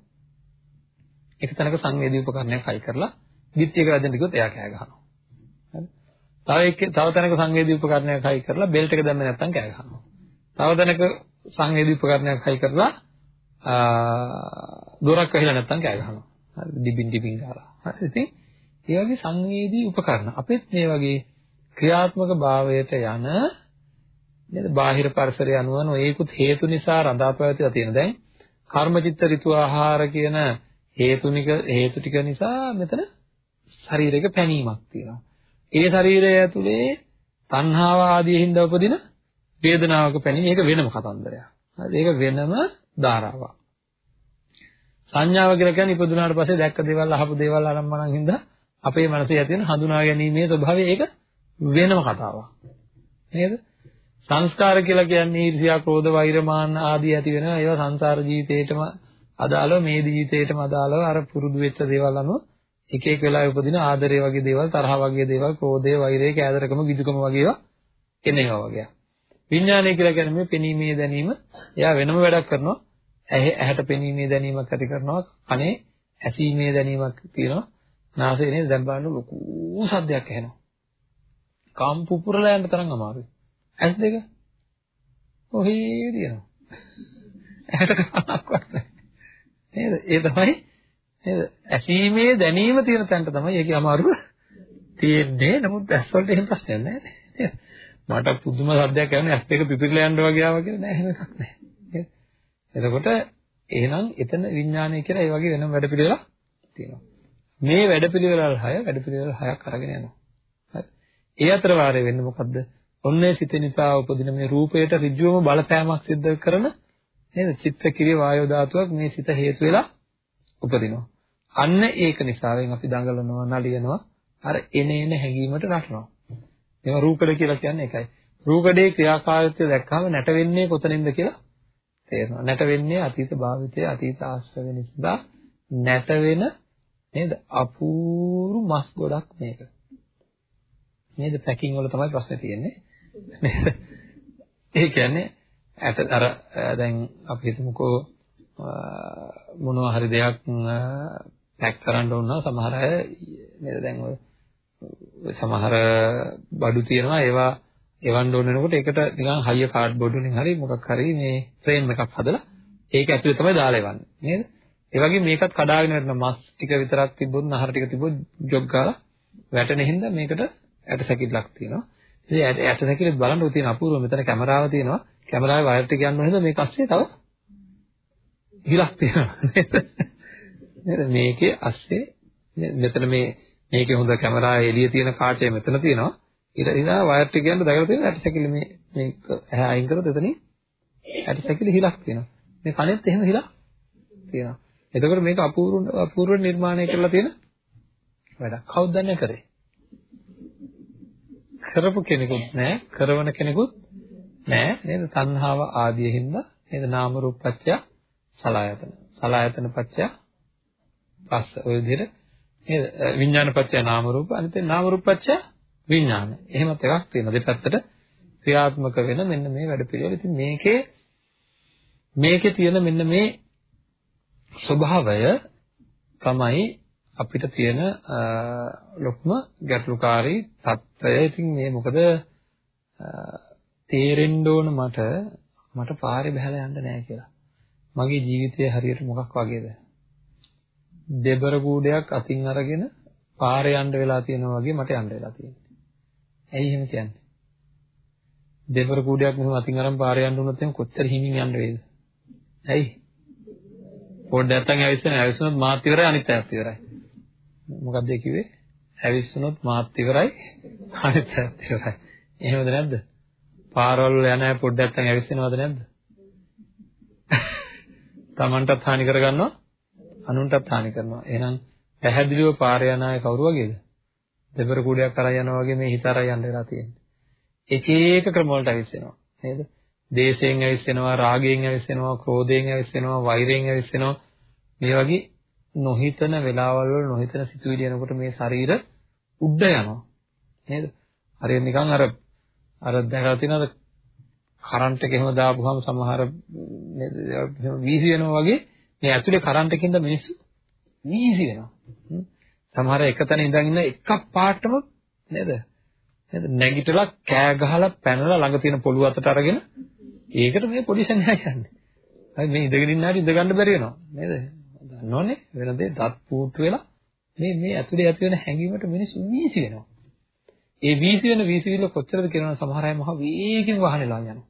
එක තැනක සංවේදී උපකරණයක් හයි කරලා දිට්ඨියක වැදෙන්න කිව්වොත් එයා කෑ ගහනවා. හරි. තව එක තව තැනක සංවේදී උපකරණයක් හයි කරලා බෙල්ට් එක දැම්මේ නැත්නම් කෑ ගහනවා. තව තැනක සංවේදී උපකරණයක් හයි කරලා දොරක් වැහිලා නැත්නම් කෑ ගහනවා. හරි. ඩිබින් ඩිබින් ගාලා. හරි. ඉතින් ඒ වගේ සංවේදී උපකරණ අපිත් මේ වගේ ක්‍රියාත්මක භාවයට යන නේද බාහිර පරිසරය අනුව නොයෙකුත් හේතු නිසා රඳා පැවතිලා තියෙන දැන් කර්මචිත්ත ඍතු ආහාර කියන හේතුනික හේතු ටික නිසා මෙතන ශරීරයක පැනීමක් තියෙනවා. ඒ ශරීරය ඇතුලේ තණ්හාව ආදී හින්දා උපදින වේදනාවක පැනීම ඒක වෙනම කතන්දරයක්. හරි ඒක වෙනම ධාරාවක්. සංඥාව කියලා කියන්නේ ඉපදුනාට පස්සේ දැක්ක දේවල් අහපු දේවල් අරම්මනම් හින්දා අපේ මනසේ ඇති වෙන හඳුනා ගැනීමේ ස්වභාවය ඒක වෙනම කතාවක්. නේද? සංස්කාර කියලා කියන්නේ ඊර්ෂ්‍යා, ක්‍රෝධ, වෛර, මාන්න ආදී ඇති වෙන ඒවා සංසාර ජීවිතේටම අදාළව මේ ජීවිතේටම අදාළව අර පුරුදු වෙච්ච දේවල් අනුව එක එක වෙලාවෙ උපදින ආදරය වගේ දේවල්, තරහ වගේ දේවල්, ක්‍රෝධය, වෛරය, කෑදරකම, විදුකම වගේ ඒවා එන ඒවා වගේ. විඥානය කියලා කියන්නේ මේ පෙනීමේ දැනීම. එයා වෙනම වැඩක් කරනවා. ඇහැට පෙනීමේ දැනීමක් ඇති කරනවා. කනේ ඇසීමේ දැනීමක් තියෙනවා. නාසයේ නේද දැන් බලන්න ලොකු සද්දයක් ඇහෙනවා. කම් පුපුරලා යන්න තරම් අමාරුයි. ඇස් දෙක ඔහේ තියෙනවා. ඇහැට කනක්වත් නැහැ. නේද? ඒ තමයි නේද? ඇසීමේ දැනීම තියෙන තැනට තමයි ඒකේ අමාරුව තියෙන්නේ. නමුත් ඇස් වලට එහෙම ප්‍රශ්නයක් නැහැ නේද? මට පුදුම සද්දයක් ඇහෙන ඇස් දෙක පිපිරලා යනවා වගේ ආවා කියලා නෑ එහෙම එකක් නෑ. නේද? එතකොට එහෙනම් එතන විඥානය කියලා ඒ වගේ වෙනම වැඩ පිළිවෙලක් තියෙනවා. මේ වැඩ පිළිවෙල හය වැඩ පිළිවෙල හයක් අරගෙන යනවා. හරි. ඒ අතර වාරේ වෙන්නේ මොකද්ද? ඔන්නේ සිත නිසා උපදින මේ රූපයට ඍජුවම බලපෑමක් සිද්ධ කරන නේද? චිත්ත කිරිය වායෝ ධාතුවක් මේ සිත හේතු වෙලා උපදිනවා. අන්න ඒක නිසාවෙන් අපි දඟලනවා, නලියනවා, අර එන එන හැඟීමට නටනවා. ඒවා රූකඩ කියලා කියන්නේ ඒකයි. රූකඩේ ක්‍රියාකාරීත්වය දැක්කම නැට වෙන්නේ කොතනින්ද කියලා තේරෙනවා. නැට වෙන්නේ අතීත භාවිතයේ අතීත ආශ්‍රව නිසා නැට වෙන නේද? අපූරු මස් ගොඩක් මේක. නේද? පැකින් වල තමයි ප්‍රශ්නේ තියෙන්නේ. ඒ කියන්නේ ඇට අර දැන් අපි හිතමුකෝ මොනවා හරි දෙයක් පැක් කරන්න ඕන නම් සමහර අය නේද දැන් ඔය සමහර බඩු තියෙනවා ඒවා එවන්න ඕන වෙනකොට ඒකට නිකන් හයිය කාඩ්බෝඩ් වලින් හරි මොකක් හරි මේ ෆ්‍රේම් එකක් හදලා ඒක ඇතුලේ තමයි දාලා එවන්නේ නේද? ඒ වගේ මේකත් කඩාගෙන යන මස් ටික විතරක් තිබ්බොත් නහර ටික තිබ්බොත් ජොග් ගාලා වැටෙන හින්දා මේකට ඇට සැකිල්ලක් තියෙනවා. ඉතින් ඇට සැකිල්ල බලන්න උ තියෙන අපූර්ව මෙතන කැමරාව තියෙනවා. කැමරාවේ වයර් ටික යන්න ඕනේ මේක අස්සේ තව හිලක් තියෙනවා නේද? නේද මේකේ අස්සේ මෙතන මේ මේකේ හොඳ කැමරාවේ එළිය තියෙන කාචය මෙතන තියෙනවා. ඊට ඉඳලා වයර් ටික යන්න දැකලා තියෙන ඇට සැකිල්ල මේ මේක ඇහැ අයින් කරොත් එතනින් ඇට සැකිල්ල හිලක් තියෙනවා. මේ කනෙත් එහෙම හිලක් තියෙනවා. එතකොට මේක අපූර්ව අපූර්ව නිර්මාණය කරලා තියෙන වැඩක්. කවුද දන්නේ කරේ? කරපු කෙනෙකුත් නැහැ, කරවන කෙනෙකුත් නැහැ නේද? තණ්හාව ආදිය හින්දා නේද? නාම රූප පත්‍ය සලආයතන. සලආයතන පත්‍ය පස්ස. ඔය විදිහට නේද? විඥාන පත්‍ය නාම රූප අනිත් නාම රූප පත්‍ය විඥාන. එහෙමත් එකක් තියෙනවා. දෙපැත්තට ක්‍රියාත්මක වෙන මෙන්න මේ වැඩ පිළිවෙල. ඉතින් මේකේ මේකේ තියෙන මෙන්න මේ ස්වභාවය තමයි අපිට තියෙන ලොකුම ගැටලුකාරී தত্ত্বය. ඉතින් මේ මොකද තේරෙන්න ඕන මට මට පාරේ බහලා යන්න නෑ කියලා. මගේ ජීවිතය හරියට මොකක් වගේද? දෙබර කූඩයක් අතින් අරගෙන පාරේ යන්න වෙලා තියෙනවා වගේ මට යන්න වෙලා තියෙනවා. ඇයි එහෙම කියන්නේ? දෙබර කූඩයක් මෙහෙම අතින් අරන් පාරේ යන්න උනොත් එහෙනම් කොච්චර හිමින් යන්න වේද? ඇයි? පොඩ්ඩක් නැත්තම් ඇවිස්සන ඇවිස්සනොත් මාත් ඉවරයි අනිත් අයත් ඉවරයි. මොකක්ද ඒ කිව්වේ? ඇවිස්සුනොත් මාත් ඉවරයි අනිත් අයත් ඉවරයි. එහෙමද නැද්ද? පාරවල් යන අය පොඩ්ඩක් නැත්තම් ඇවිස්සනවද නැද්ද? Tamanටත් හානි කරගන්නවා අනුන්ටත් හානි කරනවා. එහෙනම් පැහැදිලිව පාරේ යන අය කවුරු වගේද? දෙබර කුඩයක් කරා යනවා වගේ මේ හිත අරන් යන්න වෙලා තියෙන්නේ. එක එක ක්‍රම වලට ඇවිස්සෙනවා. නේද? දේශයෙන් ඇවිස්සෙනවා, රාගයෙන් ඇවිස්සෙනවා, ක්‍රෝධයෙන් ඇවිස්සෙනවා, වෛරයෙන් ඇවිස්සෙනවා. මේ වගේ නොහිතන වෙලාවල් වල නොහිතන සිතුවිලි එනකොට මේ ශරීර උඩ යනවා. නේද? හරියට නිකන් අර අර දැකලා තියෙනවද කරන්ට් එක එහෙම දාපුවාම සමහර වීසි වෙනවා වගේ මේ ඇතුලේ කරන්ට් එකකින්ද මිනිස්සු වීසි වෙනවා. සමහර එක තැන ඉඳන් ඉන්න එක පාටම නේද? නේද? නැගිටලා කෑ ගහලා පැනලා ළඟ තියෙන පොළු අතට අරගෙන ඒකට මේ පොඩිෂන් එකයි යන්නේ. හරි මේ ඉඳගෙන ඉන්න හැටි ඉඳ ගන්න බැරි වෙනවා නේද? දන්නවනේ වෙන දේ දත් පූට්ටු වෙලා මේ මේ ඇතුලේ ඇති වෙන හැඟීමට මිනිස්සු වීසි වෙනවා. ඒ වීසි වෙන වීසිවිල්ල කොච්චරද කියනවා සමහර අය මහ වේගෙන් වහනෙලා යනවා.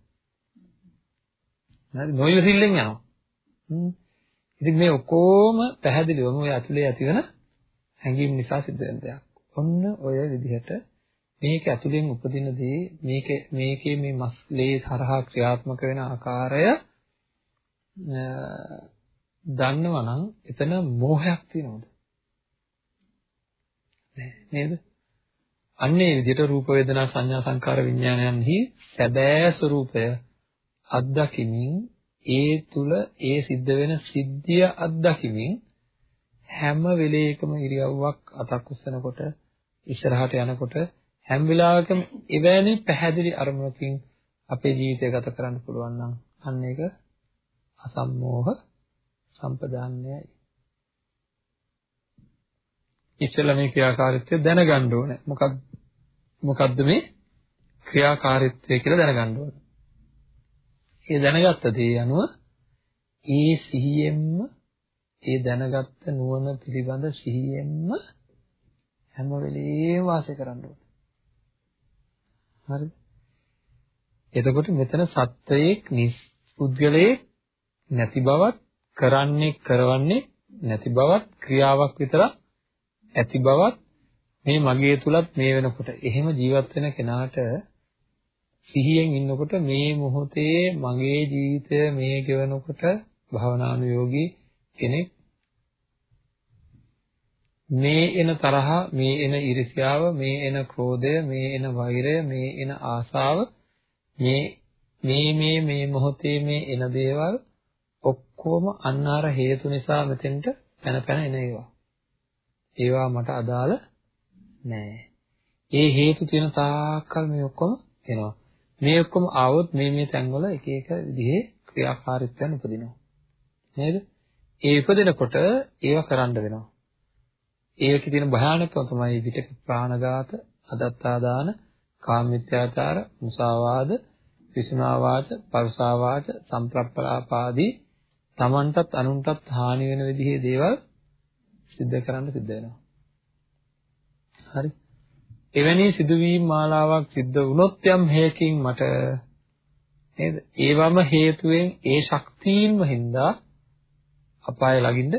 හරි නොයසිල්ලෙන් යනවා. හ්ම්. ඉතින් මේ ඔක්කොම පැහැදිලිවම ඔය ඇතුලේ ඇති වෙන හැඟීම් නිසා සිද්ධ වෙන දෙයක්. ඔන්න ඔය විදිහට මේක ඇතුලෙන් උපදින දේ මේක මේකේ මේ මස්ලේ හරහා ක්‍රියාත්මක වෙන ආකාරය දන්නවා නම් එතන මෝහයක් තියෙනවද? නේද? අන්නේ විදිහට රූප වේදනා සංඥා සංකාර විඥානයන්හි සැබෑ ස්වરૂපය අත්දකිමින් ඒ තුල ඒ සිද්ධ වෙන සිද්ධිය අත්දකිමින් හැම වෙලේකම ඉරියව්වක් අතක් උස්සනකොට ඉස්සරහට යනකොට හැම වෙලාවකම එවැනි පැහැදිලි අරමුණකින් අපේ ජීවිතය ගත කරන්න පුළුවන් නම් අන්න ඒක අසම්මෝහ සම්පදාන්නයයි. ඉස්සෙල්ලා මේ ක්‍රියාකාරීත්වය දැනගන්න ඕනේ. මොකක්ද මොකද්ද මේ ක්‍රියාකාරීත්වය කියලා දැනගන්න ඕනේ. ඒ දැනගත්ත දේ අනුව ඒ සිහියෙන්ම ඒ දැනගත්ත නුවණ පිළිබඳ සිහියෙන්ම හැම වෙලේම වාසය කරන්න ඕනේ. හරිද? එතකොට මෙතන සත්වයේ පුද්ගලයේ නැති බවත් කරන්නේ කරවන්නේ නැති බවත් ක්‍රියාවක් විතරක් ඇති බවත් මේ මගේ තුලත් මේ වෙනකොට. එහෙම ජීවත් වෙන කෙනාට සිහියෙන් ඉන්නකොට මේ මොහොතේ මගේ ජීවිතය මේ ගෙවනකොට භවනානුයෝගී කෙනෙක් මේ එන තරහ, මේ එන iriසියාව, මේ එන ක්‍රෝධය, මේ එන වෛරය, මේ එන ආසාව මේ මේ මේ මේ මොහොතේ මේ එන දේවල් ඔක්කොම අන්නාර හේතු නිසා මෙතෙන්ට පැන පැන එන ඒවා. ඒවා මට අදාළ නෑ. ඒ හේතු තියෙන තාක්කල් මේ ඔක්කොම එනවා. මේ ඔක්කොම ආවොත් මේ මේ තැන්වල එක එක විදිහේ ක්‍රියාකාරීත්වයන් උපදිනවා. නේද? ඒ උපදිනකොට ඒව කරන්න වෙනවා. ඒකේ තියෙන භයානකම තමයි විතක ප්‍රාණඝාත, අදත්තාදාන, කාමමිත්‍යාචාර, මුසාවාද, විසුනාවාච, පරසාවාච, සම්ප්‍රප්පලාපාදී තමන්ටත් අනුන්ටත් හානි වෙන විදිහේ දේවල් සිද්ධ කරන්න සිද්ධ වෙනවා. හරි. එවැනි සිදුවීම් මාලාවක් සිද්ධ වුණොත් යම් හේකින් මට නේද? ඒවම හේතුවෙන් ඒ ශක්තියින්ම හින්දා අපාය ළඟින්ද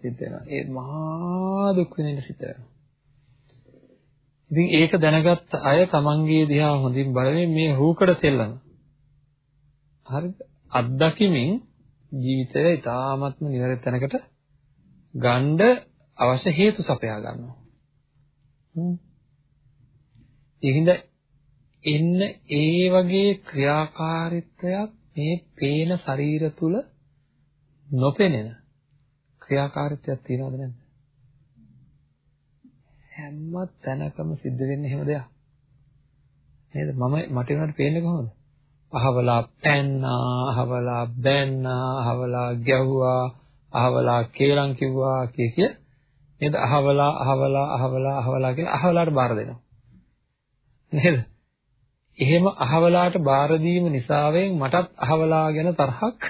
සිද්ධ වෙනවා. ඒ මහා දුක් විඳින්න සිද්ධ වෙනවා. ඉතින් ඒක දැනගත්ත අය තමන්ගේ දිහා හොඳින් බලමින් මේ රූකඩ තෙල්ලන. හරිද? අත්දැකීමින් ජීවිතය ඊ타ත්ම නිවැරදි තැනකට ගන්න අවශ්‍ය හේතු සපයා ගන්නවා. හ්ම්. ඒකින්ද එන්න ඒ වගේ ක්‍රියාකාරීත්වයක් මේ පේන ශරීර තුල නොපෙනෙන ක්‍රියාකාරීත්වයක් තියනවද නැද්ද? හැම තැනකම සිද්ධ වෙන්නේ එහෙම දෙයක්. නේද? මම මට ඒකට පේන්නේ කොහොමද? අහවලා පැන්නා, අහවලා බැන්නා, අහවලා ගැහුවා, අහවලා කේලම් කිව්වා කිය කිය නේද? අහවලා, අහවලා, අහවලා, අහවලා කියලා අහවලාට බාර දෙනවා. නේද? එහෙම අහවලාට බාර දීම නිසාවෙන් මටත් අහවලා ගැන තරහක්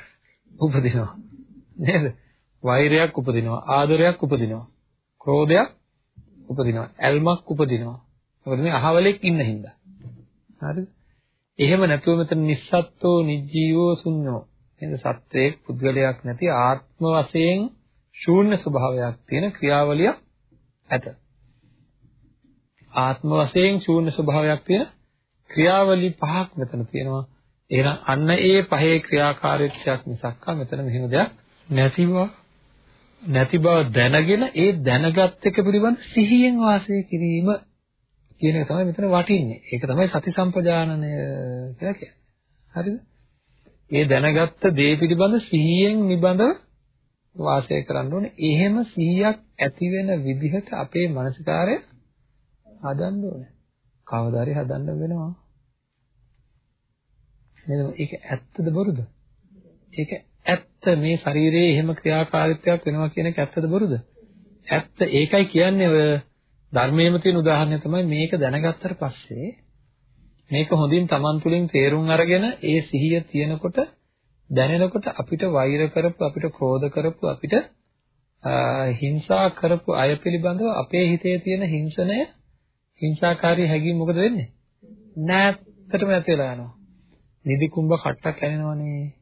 උපදිනවා. නේද? වෛරයක් උපදිනවා, ආදරයක් උපදිනවා, ක්‍රෝධයක් උපදිනවා, ඇල්මක් උපදිනවා. මොකද මේ අහවලෙක් ඉන්න හින්දා. හරිද? එහෙම නැතුව මෙතන නිස්සත්ත්වෝ නිජීවෝ ශුන්‍යෝ නේද? සත්වයේ පුද්ගලයක් නැති ආත්ම වශයෙන් ශූන්‍ය ස්වභාවයක් තියෙන ක්‍රියාවලිය ඇත. ආත්ම වශයෙන් ශූන්‍ය ස්වභාවයක් තියෙන ක්‍රියාවලි පහක් මෙතන තියෙනවා. එහෙනම් අන්න ඒ පහේ ක්‍රියාකාරීත්වයක් මිසක්කා මෙතන මෙහෙම දෙයක් නැතිව නැති බව දැනගෙන ඒ දැනගත් එක පිළිබඳ සිහියෙන් වාසය කිරීම කියන එක තමයි මෙතන වටින්නේ. ඒක තමයි සති සම්පජානනය කියලා කියන්නේ. හරිද? ඒ දැනගත්ත දේ පිළිබඳ සිහියෙන් නිබඳව වාසය කරන්න ඕනේ. එහෙම සිහියක් ඇති වෙන විදිහට අපේ මානසිකාරය හදන්න ඕනේ. කවදා හරි හදන්න වෙනවා. නේද? ඒක ඇත්තද බොරුද? ඒක ඇත්ත මේ ශරීරයේ එහෙම ක්‍රියාකාරීත්වයක් වෙනවා කියන එක ඇත්තද බොරුද? ඇත්ත. ඒකයි කියන්නේ ඔය ධර්මයේම තියෙන උදාහරණය තමයි මේක දැනගත්තට පස්සේ මේක හොඳින් Taman තුලින් තේරුම් අරගෙන ඒ සිහිය තියෙනකොට දැනෙනකොට අපිට වෛර කරපු අපිට ක්‍රෝධ කරපු අපිට හිංසා කරපු අය පිළිබඳව අපේ හිතේ තියෙන හිංසනය හිංසාකාරී හැඟීම් මොකද වෙන්නේ? නැත්තටම නැති වෙලා යනවා. නිදි කුඹ කට්ටක් ඇනෙනවනේ.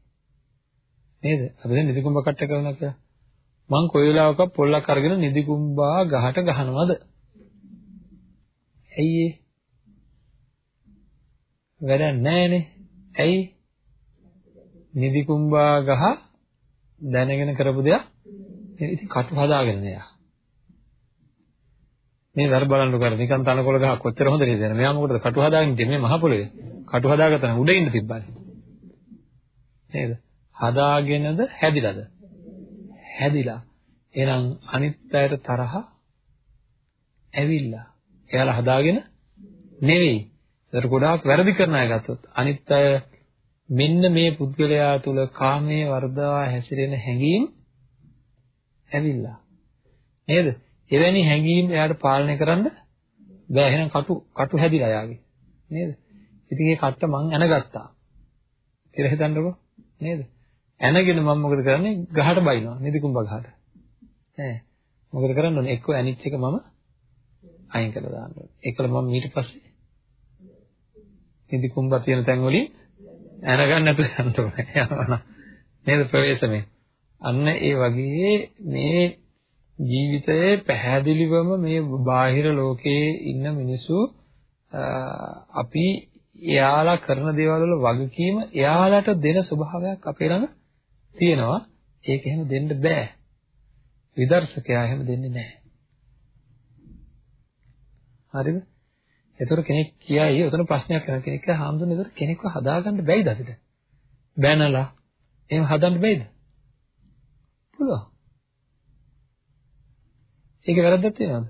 නේද? අපි දැන් නිදි කුඹ කට්ට කරනවා කියලා. මං කොයි වෙලාවක පොල්ලක් අරගෙන නිදි කුඹා ගහට ගහනවද? ඇයි ඒ? වැඩක් නැහැනේ. ඇයි? නිදි කුඹා ගහ දැනගෙන කරපු දෙයක්. ඉතින් කටු හදාගෙන නෑ. මේ දර බලන්න කර නිකන් තනකොළ ගහ කොච්චර හොඳද නේද? මෙයා මොකටද කටු හදාගෙන ඉන්නේ මේ මහ පොළවේ. කටු හදාගත්තා නම් උඩ ඉන්න තිබ්බනේ. නේද? හදාගෙනද හැදිලාද? හැදිලා. එහෙනම් අනිත් අයට තරහ ඇවිල්ලා. එයාලා හදාගෙන නෙවෙයි. ඒකට ගොඩාක් වැරදි කරන අය ගත්තොත් අනිත් අය මෙන්න මේ පුද්ගලයා තුල කාමයේ වර්ධවා හැසිරෙන හැඟීම් ඇවිල්ලා. නේද? එවැනි හැඟීම් එයාට පාලනය කරන්න බෑ. එහෙනම් කටු කටු හැදිලා යාගේ. නේද? ඉතින් ඒ කට්ට මං ඇනගත්තා. කියලා හිතන්නකෝ. නේද? ඇනගෙන මම මොකද කරන්නේ? ගහට බයිනවා. නිදිකුඹ ගහට. ඈ. මොකද කරන්න ඕනේ? එක්ක ඇනිච් එක මම අයින් කරලා දාන්න ඕනේ. ඒකල මම ඊට පස්සේ නිදිකුඹ තියෙන තැන් වලින් ඇනගන්න නැතුව යන්න ඕනේ. යනවා නේද ප්‍රවේශමේ. අන්න ඒ වගේ මේ ජීවිතයේ පැහැදිලිවම මේ බාහිර ලෝකයේ ඉන්න මිනිස්සු අපි එයාලා කරන දේවල් වල වගකීම එයාලට දෙන ස්වභාවයක් අපේ ළඟ තියෙනවා. ඒක එහෙම දෙන්න බෑ. විදර්ශකයා එහෙම දෙන්නේ නැහැ. හරිද? ඒතර කෙනෙක් කියයි උතන ප්‍රශ්නයක් කරන කෙනෙක් හාමුදුරනේ ඒතර කෙනෙක්ව හදාගන්න බැයිද අපිට? බැනලා එහෙම හදන්න බැයිද? පුළුවන්. ඒක වැරද්දක් තියනවද?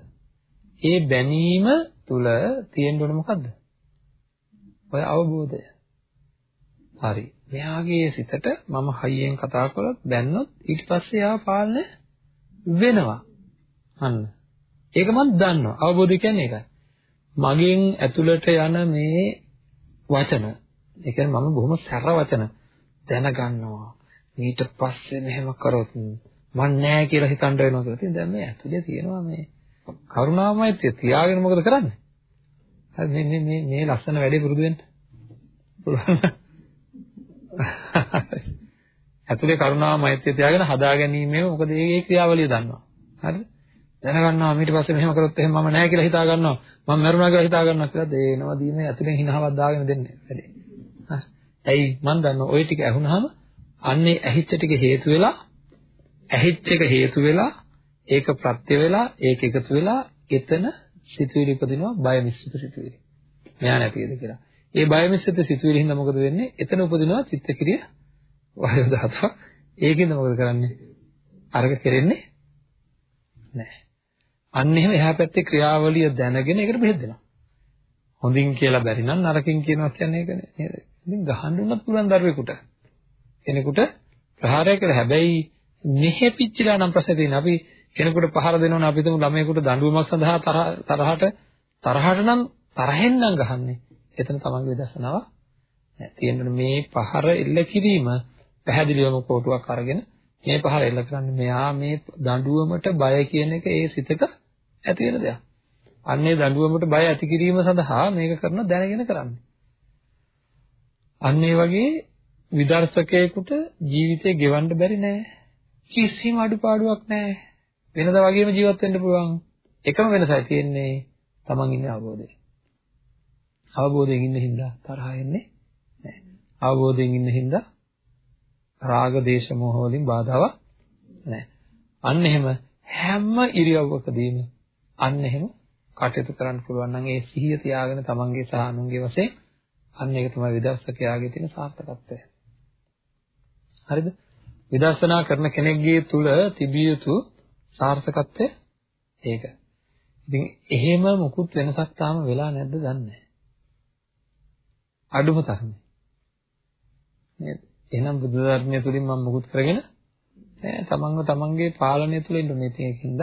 ඒ බැනීම තුල තියෙන්න ඕන මොකද්ද? ඔය අවබෝධය. හරි. මෙයාගේ සිතට මම හයියෙන් කතා කළොත් බැන්නොත් ඊට පස්සේ ආව පාලනය වෙනවා. අන්න. ඒක මම දන්නවා. අවබෝධය කියන්නේ ඒකයි. මගෙන් ඇතුළට යන මේ වචන, ඒ කියන්නේ මම බොහොම සැර වචන දැනගන්නවා. ඊට පස්සේ මෙහෙම කරොත් මන් නෑ කියලා හිතන්න වෙනවා කියලා. ඉතින් දැන් මේ ඇතුලේ තියෙනවා මේ කරුණාමයිත්‍ය තියාගෙන මොකද කරන්නේ? හරි මේ මේ මේ මේ ලස්සන වැඩේ පුරුදු වෙන්න. පුළුවන්. ඇතුලේ කරුණාමයිත්‍ය තියාගෙන හදාගැනීමේ මොකද මේ ක්‍රියාවලිය දන්නවා. හරිද? දැනගන්නවා ඊට පස්සේ මෙහෙම කරොත් එහෙම මම නෑ කියලා හිතා ගන්නවා. මම මරුණා කියලා හිතා ගන්නවා කියලා දේනවා දීමේ ඇතුලෙන් හිනහවක් දාගෙන දෙන්නේ වැඩේ. හරි. ඇයි මන් දන්නවා ওই ටික ඇහුනහම අන්නේ ඇහිච්ච ටික හේතු වෙලා ඇහිච්ච එක හේතු වෙලා ඒක ප්‍රත්‍ය වෙලා ඒක එකතු වෙලා එතන සිතුවිලි උපදිනවා බය මිශ්‍රිත සිතුවිලි. මෙයා නැතිද කියලා. ඒ බය මිශ්‍රිත සිතුවිලි හින්දා මොකද වෙන්නේ? එතන උපදිනවා චිත්තක්‍රිය වායු ධාතුව. ඒකෙන්ද මොකද කරන්නේ? අරක කෙරෙන්නේ නැහැ. අන්න එහෙම එහා පැත්තේ ක්‍රියාවලිය දැනගෙන ඒකට බෙහෙත් දෙනවා. හොඳින් කියලා බැරි නම් නරකින් කියනවා කියන්නේ ඒකනේ නේද? ඉතින් ගහන්න උනත් පුළුවන් දරුවෙකුට. කෙනෙකුට ප්‍රහාරය කළා. හැබැයි මෙහෙ පිච්චිලා නම් ප්‍රශ්නේ තියෙන්නේ. අපි කෙනෙකුට පහර දෙනවනේ අපි තුමු ළමයෙකුට දඬුවමක් සඳහා තරහට තරහට නම් තරහෙන් නම් ගහන්නේ. එතන තමන්ගේ විදර්ශනාව නෑ. තියෙන්නේ මේ පහර එල්ල කිරීම පැහැදිලිවම කොටුවක් අරගෙන මේ පහර එල්ල කරන්නේ මෙයා මේ දඬුවමට බය කියන එක ඒ සිතක ඇති වෙන දෙයක්. අන්නේ දඬුවමට බය ඇති කිරීම සඳහා මේක කරන දැනගෙන කරන්නේ. අන්න ඒ වගේ විදර්ශකයෙකුට ජීවිතේ ගෙවන්න බැරි නෑ. කිසිම අඩුපාඩුවක් නෑ. වෙනදා වගේම ජීවත් වෙන්න පුළුවන්. එකම වෙනසයි තියෙන්නේ තමන් ඉන්නේ අවබෝධය. අවබෝධයෙන් ඉන්න හින්දා තරහ එන්නේ නෑ. අවබෝධයෙන් ඉන්න හින්දා රාග දේශ මොහ වලින් බාධාවක් නෑ. අන්න එහෙම හැම ඉරියව්වකදීම අන්න එහෙම කටයුතු කරන්න පුළුවන් නම් ඒ සිහිය තියාගෙන තමන්ගේ සහ අනුන්ගේ වශයෙන් අන්න ඒක තමයි විදර්ශකයාගේ තියෙන සාර්ථකත්වය. හරිද? විදර්ශනා කරන කෙනෙක්ගේ තුල තිබිය යුතු සාර්ථකත්වය ඒක. ඉතින් එහෙම මුකුත් වෙනසක් තාම වෙලා නැද්ද දන්නේ නැහැ. අඩුම තරමේ. නේද? එහෙනම් බුදු ධර්මයේ තුලින් මම මුකුත් කරගෙන ඈ තමන්ව තමන්ගේ පාලනය තුල ඉන්න මේ තියෙකින්ද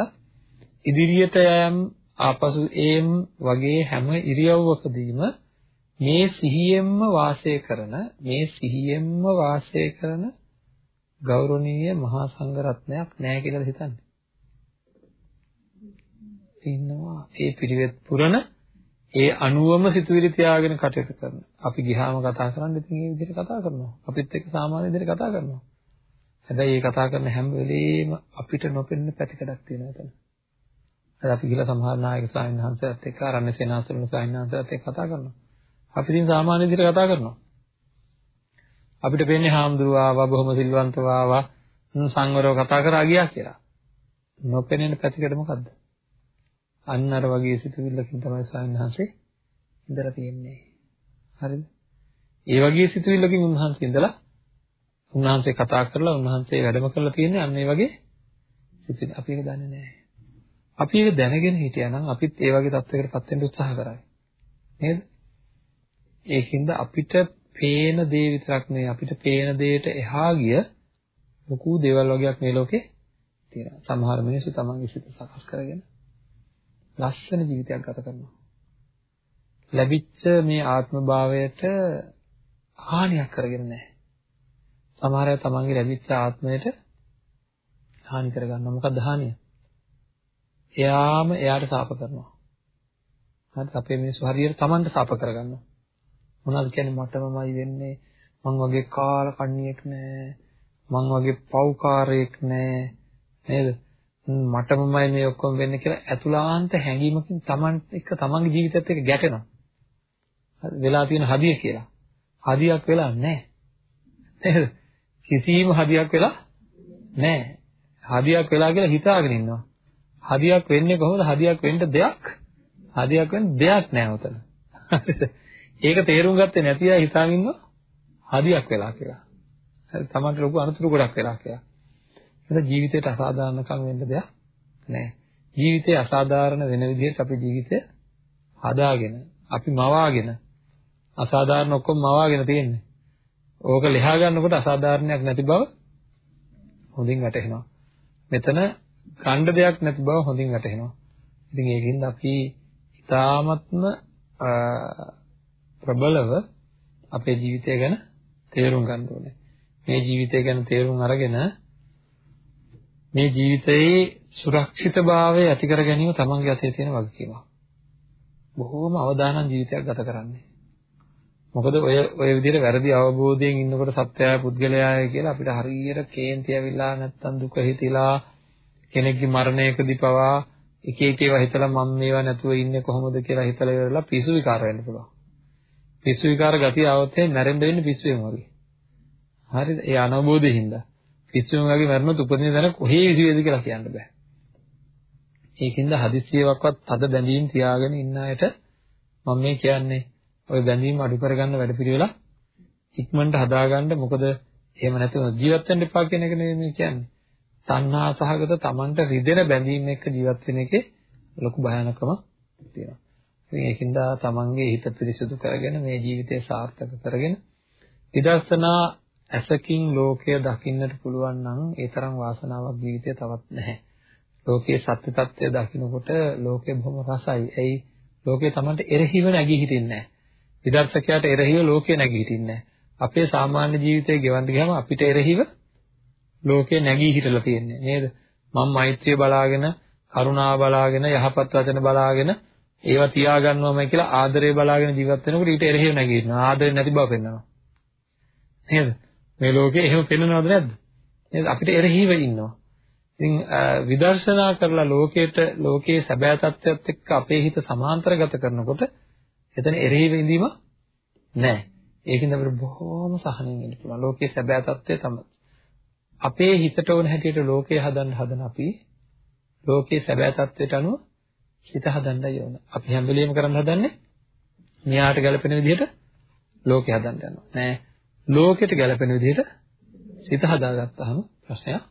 ඉදිරියට යෑම ආපසු ඒම් වගේ හැම ඉරියව්වකදීම මේ සිහියෙන්ම වාසය කරන මේ සිහියෙන්ම වාසය කරන ගෞරවනීය මහා සංඝරත්නයක් නැහැ කියලා හිතන්නේ. ඉන්නවා ඒ පිළිවෙත් පුරන ඒ අනුවම සිතුවිලි තියාගෙන කටයුතු කරන. අපි ගිහාම කතා කරන්නේ ඉතින් මේ විදිහට කතා කරනවා. අපිත් එක්ක සාමාන්‍ය විදිහට කතා කරනවා. හැබැයි මේ කතා කරන හැම වෙලෙම අපිට නොපෙනෙන පැතිකඩක් තියෙනවා එතන. අද අපි ගිහලා සමහර නායක ස්වාමීන් වහන්සේලාත් එක්ක ආරණ්‍ය සේනාසන ස්වාමීන් වහන්සේලාත් එක්ක කතා කරනවා. අපි ඉතින් සාමාන්‍ය විදිහට කතා කරනවා. අපිට පේන්නේ හාමුදුරුවෝ ආවා බොහොම සිල්වන්තව ආවා සංවරව කතා කරා ගියා කියලා. නොපෙනෙන පැතිකඩ මොකද්ද? අන්න අර වගේ සිතුවිල්ලකින් තමයි ස්වාමීන් වහන්සේ ඉඳලා තියෙන්නේ. හරිද? ඒ වගේ සිතුවිල්ලකින් උන්වහන්සේ ඉඳලා උන්වහන්සේ කතා කරලා උන්වහන්සේ වැඩම කරලා තියෙන්නේ අන්න ඒ වගේ සිතුවිලි. අපි ඒක දන්නේ නැහැ. අපි ඒක දැනගෙන හිටියා නම් අපිත් ඒ වගේ තත්යකටපත් වෙන්න උත්සාහ කරා. නේද? ඒකින්ද අපිට පේන දේ විතරක් නෙවෙයි අපිට පේන දෙයට එහා ගිය ලොකු දේවල් වගේක් මේ ලෝකේ තියෙනවා. සමහර මිනිස්සු තමන්ගේ සිත සකස් කරගෙන ලස්සන ජීවිතයක් ගත කරනවා. ලැබිච්ච මේ ආත්ම භාවයට හානියක් කරගෙන නැහැ. සමහර අය තමන්ගේ ලැබිච්ච ආත්මයට හානි කරගන්නවා. මොකක්ද හානිය? එයාම එයාට සාප කරනවා. හරි අපේ මිනිස්සු හරියට තමන්ට සාප කරගන්නවා. මොනවද කියන්නේ? මටමමයි වෙන්නේ. මං වගේ කාල කන්ණියෙක් නෑ. මං වගේ පව්කාරයෙක් නෑ. නේද? මටමමයි මේ ඔක්කොම වෙන්නේ කියලා ඇතුළාන්ත හැඟීමකින් Taman එක Tamanගේ ජීවිතයත් එක්ක ගැටෙනවා. වෙලා තියෙන හදිය කියලා. හදියක් වෙලා නැහැ නේද? කිසිම හදියක් වෙලා නැහැ හදියක් වෙලා කියලා හිතාගෙන ඉන්නවා. හදියක් වෙන්නේ කොහොමද හදියක් වෙන්න දෙයක් හදියක් වෙන්න දෙයක් නැහැ උතන ඒක තේරුම් ගත්තේ නැති අය හිතාගෙන ඉන්නවා හදියක් වෙලා කියලා. හරි තමන්ට ලොකු අනුතුරු ගොඩක් වෙලා කියලා. ඒක ජීවිතේට අසාධාරණකම් වෙන්න දෙයක් නැහැ. ජීවිතේ අසාධාරණ වෙන විදිහට අපේ ජීවිතය හදාගෙන අපි මවාගෙන අසාධාරණ ඔක්කොම මවාගෙන තියෙන්නේ. ඕක ලියා ගන්නකොට අසාධාරණයක් නැති බව හොඳින් වැටහෙනවා. මෙතන ගණ්ඩ දෙයක් නැති බව හොඳින් වැටහෙනවා. ඉතින් ඒකින්ද අපි ඊ타ත්ම ප්‍රබලව අපේ ජීවිතය ගැන තේරුම් ගන්න ඕනේ. මේ ජීවිතය ගැන තේරුම් අරගෙන මේ ජීවිතයේ සුරක්ෂිතභාවය ඇති කර ගැනීම තමන්ගේ අතේ තියෙන වගකීමක්. බොහෝම අවදානම් ජීවිතයක් ගත කරන්නේ. මොකද ඔය ඔය විදිහට වැරදි අවබෝධයෙන් ඉන්නකොට සත්‍යය පුද්ගලයාය කියලා අපිට හරියට කේන්ති ඇවිල්ලා නැත්තම් දුක හිතිලා කෙනෙක්ගේ මරණයකදී පවා එක එක ඒවා හිතලා මම මේවා නැතුව ඉන්නේ කොහොමද කියලා හිතලා ඉවරලා පිසු විකාර වෙන්න පුළුවන්. පිසු විකාර ගතිය આવොත් නැරෙන්න වෙන්නේ පිස්සුවෙන් වගේ. හරිද? ඒ අනවබෝධයෙන් හින්දා. පිස්සුවෙන් වගේ මරණොත් උපදින දර කොහේ විසිවේද කියලා කියන්න බෑ. ඒකින්ද හදිස්සියවක්වත් තද බැඳීම් තියාගෙන ඉන්න අයට මම මේ කියන්නේ ඔය බැඳීම් අඩු කරගන්න වැඩපිළිවෙලා ඉක්මනට හදාගන්න මොකද එහෙම නැතුව ජීවත් වෙන්න එපා කියන එක නෙමෙයි මේ කියන්නේ. තණ්හා සහගත Tamanට රිදෙන බැඳීම් එක්ක ජීවත් වෙන එකේ ලොකු භයානකමක් තියෙනවා. ඉතින් ඒකින්ද තමන්ගේ හිත පිරිසිදු කරගෙන මේ ජීවිතය සාර්ථක කරගෙන විදර්ශනා ඇසකින් ලෝකය දකින්නට පුළුවන් නම් ඒ තරම් වාසනාවක් ජීවිතය තවත් නැහැ. ලෝකයේ සත්‍ය తත්වය දකිනකොට ලෝකය බොහොම රසයි. එයි ලෝකය තමන්ට එරෙහිව නැගී හිටින්නේ නැහැ. විදර්ශකයාට එරෙහිව ලෝකය නැගී හිටින්නේ නැහැ. අපේ සාමාන්‍ය ජීවිතය ගෙවන්න ගියාම අපිට එරෙහිව ලෝකය නැගී හිටලා තියෙන්නේ නේද? මම මෛත්‍රිය බලාගෙන, කරුණාව බලාගෙන, යහපත් වචන බලාගෙන ඒවා තියාගන්නවමයි කියලා ආදරේ බලාගෙන ජීවත් වෙනකොට ඊට එරෙහිව නැගිටිනවා. ආදරේ නැති බව පෙන්වනවා. නේද? මේ ලෝකේ එහෙම පෙන්වනවද නැද්ද? නේද? අපිට එරෙහිව ඉන්නවා. ඉතින් විදර්ශනා කරලා ලෝකයට ලෝකයේ සැබෑ තත්ත්වයට එක්ක අපේ හිත සමාන්තරගත කරනකොට එතන එරෙහිව ඉඳීම නැහැ. ඒකින්ද අපිට බොහෝම සහනෙන් ඉන්න පුළුවන්. ලෝකයේ සැබෑ තත්ත්වය තමයි. අපේ හිතට ඕන හැටියට ලෝකය හදන්න හදන අපි ලෝකයේ සැබෑ තත්ත්වයට අනුව හිත හදන්නයි ඕන. අපි හැම වෙලෙම කරන්න හදන්නේ මෙයාට ගැලපෙන විදිහට ලෝකෙ හදන්න යනවා. නෑ. ලෝකෙට ගැලපෙන විදිහට හිත හදාගත්තාම ප්‍රශ්නයක්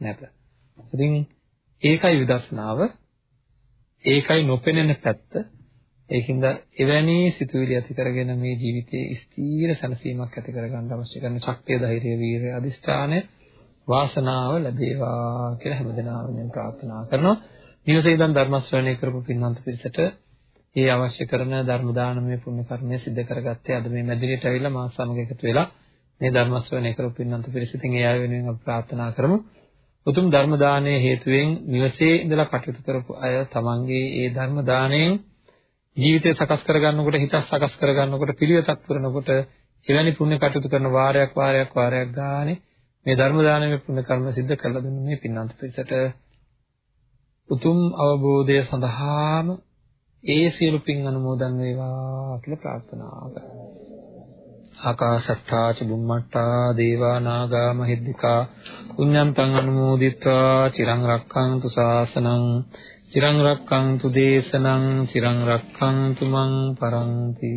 නැත. ඉතින් ඒකයි විදර්ශනාව. ඒකයි නොපෙනෙන පැත්ත. ඒකින්ද එවැනි සිතුවිලි ඇති කරගෙන මේ ජීවිතයේ ස්ථීර සැනසීමක් ඇති කරගන්න අවශ්‍ය කරන ශක්තිය, ධෛර්යය, වීරිය, අදිෂ්ඨානය, වාසනාව ලැබේවා කියලා හැමදෙනාම ප්‍රාර්ථනා කරනවා. නිවසේ ඉඳන් ධර්ම ශ්‍රවණය කරපු පින්වන්ත පිරිසට ඒ අවශ්‍ය කරන ධර්ම දානමය පුණ්‍ය කර්මය සිද්ධ කරගත්තේ අද මේ මැදිරියට ඇවිල්ලා මා සමග එකතු වෙලා මේ ධර්ම ශ්‍රවණය කරපු පින්වන්ත පිරිස ඉතින් ඒ අය වෙනුවෙන් අපි ප්‍රාර්ථනා කරමු. උතුම් ධර්ම දානයේ හේතුවෙන් නිවසේ ඉඳලා කටයුතු කරපු අය තමන්ගේ ඒ ධර්ම දාණයෙන් ජීවිතය සකස් කරගන්නකොට හිත සකස් කරගන්නකොට පිළිවෙතක් පුරනකොට එවැනි පුණ්‍ය කටයුතු කරන වාරයක් වාරයක් වාරයක් ගානේ මේ ධර්ම දානමය පුණ්‍ය කර්ම සිද්ධ කරලා දුන්න මේ පින්වන්ත පිරිසට උතුම් අවබෝධය සඳහාම ඒ සියලු පින් අනුමෝදන් වේවා කියලා ප්‍රාර්ථනා කරනවා. ආකාශට්ටා චුම්මට්ටා දේවා නාග මහිද්దికා පුඤ්ඤන්තං අනුමෝදිත්වා චිරං රක්ඛන්තු ශාසනං චිරං රක්ඛන්තු දේශනං චිරං රක්ඛන්තු මං පරන්ති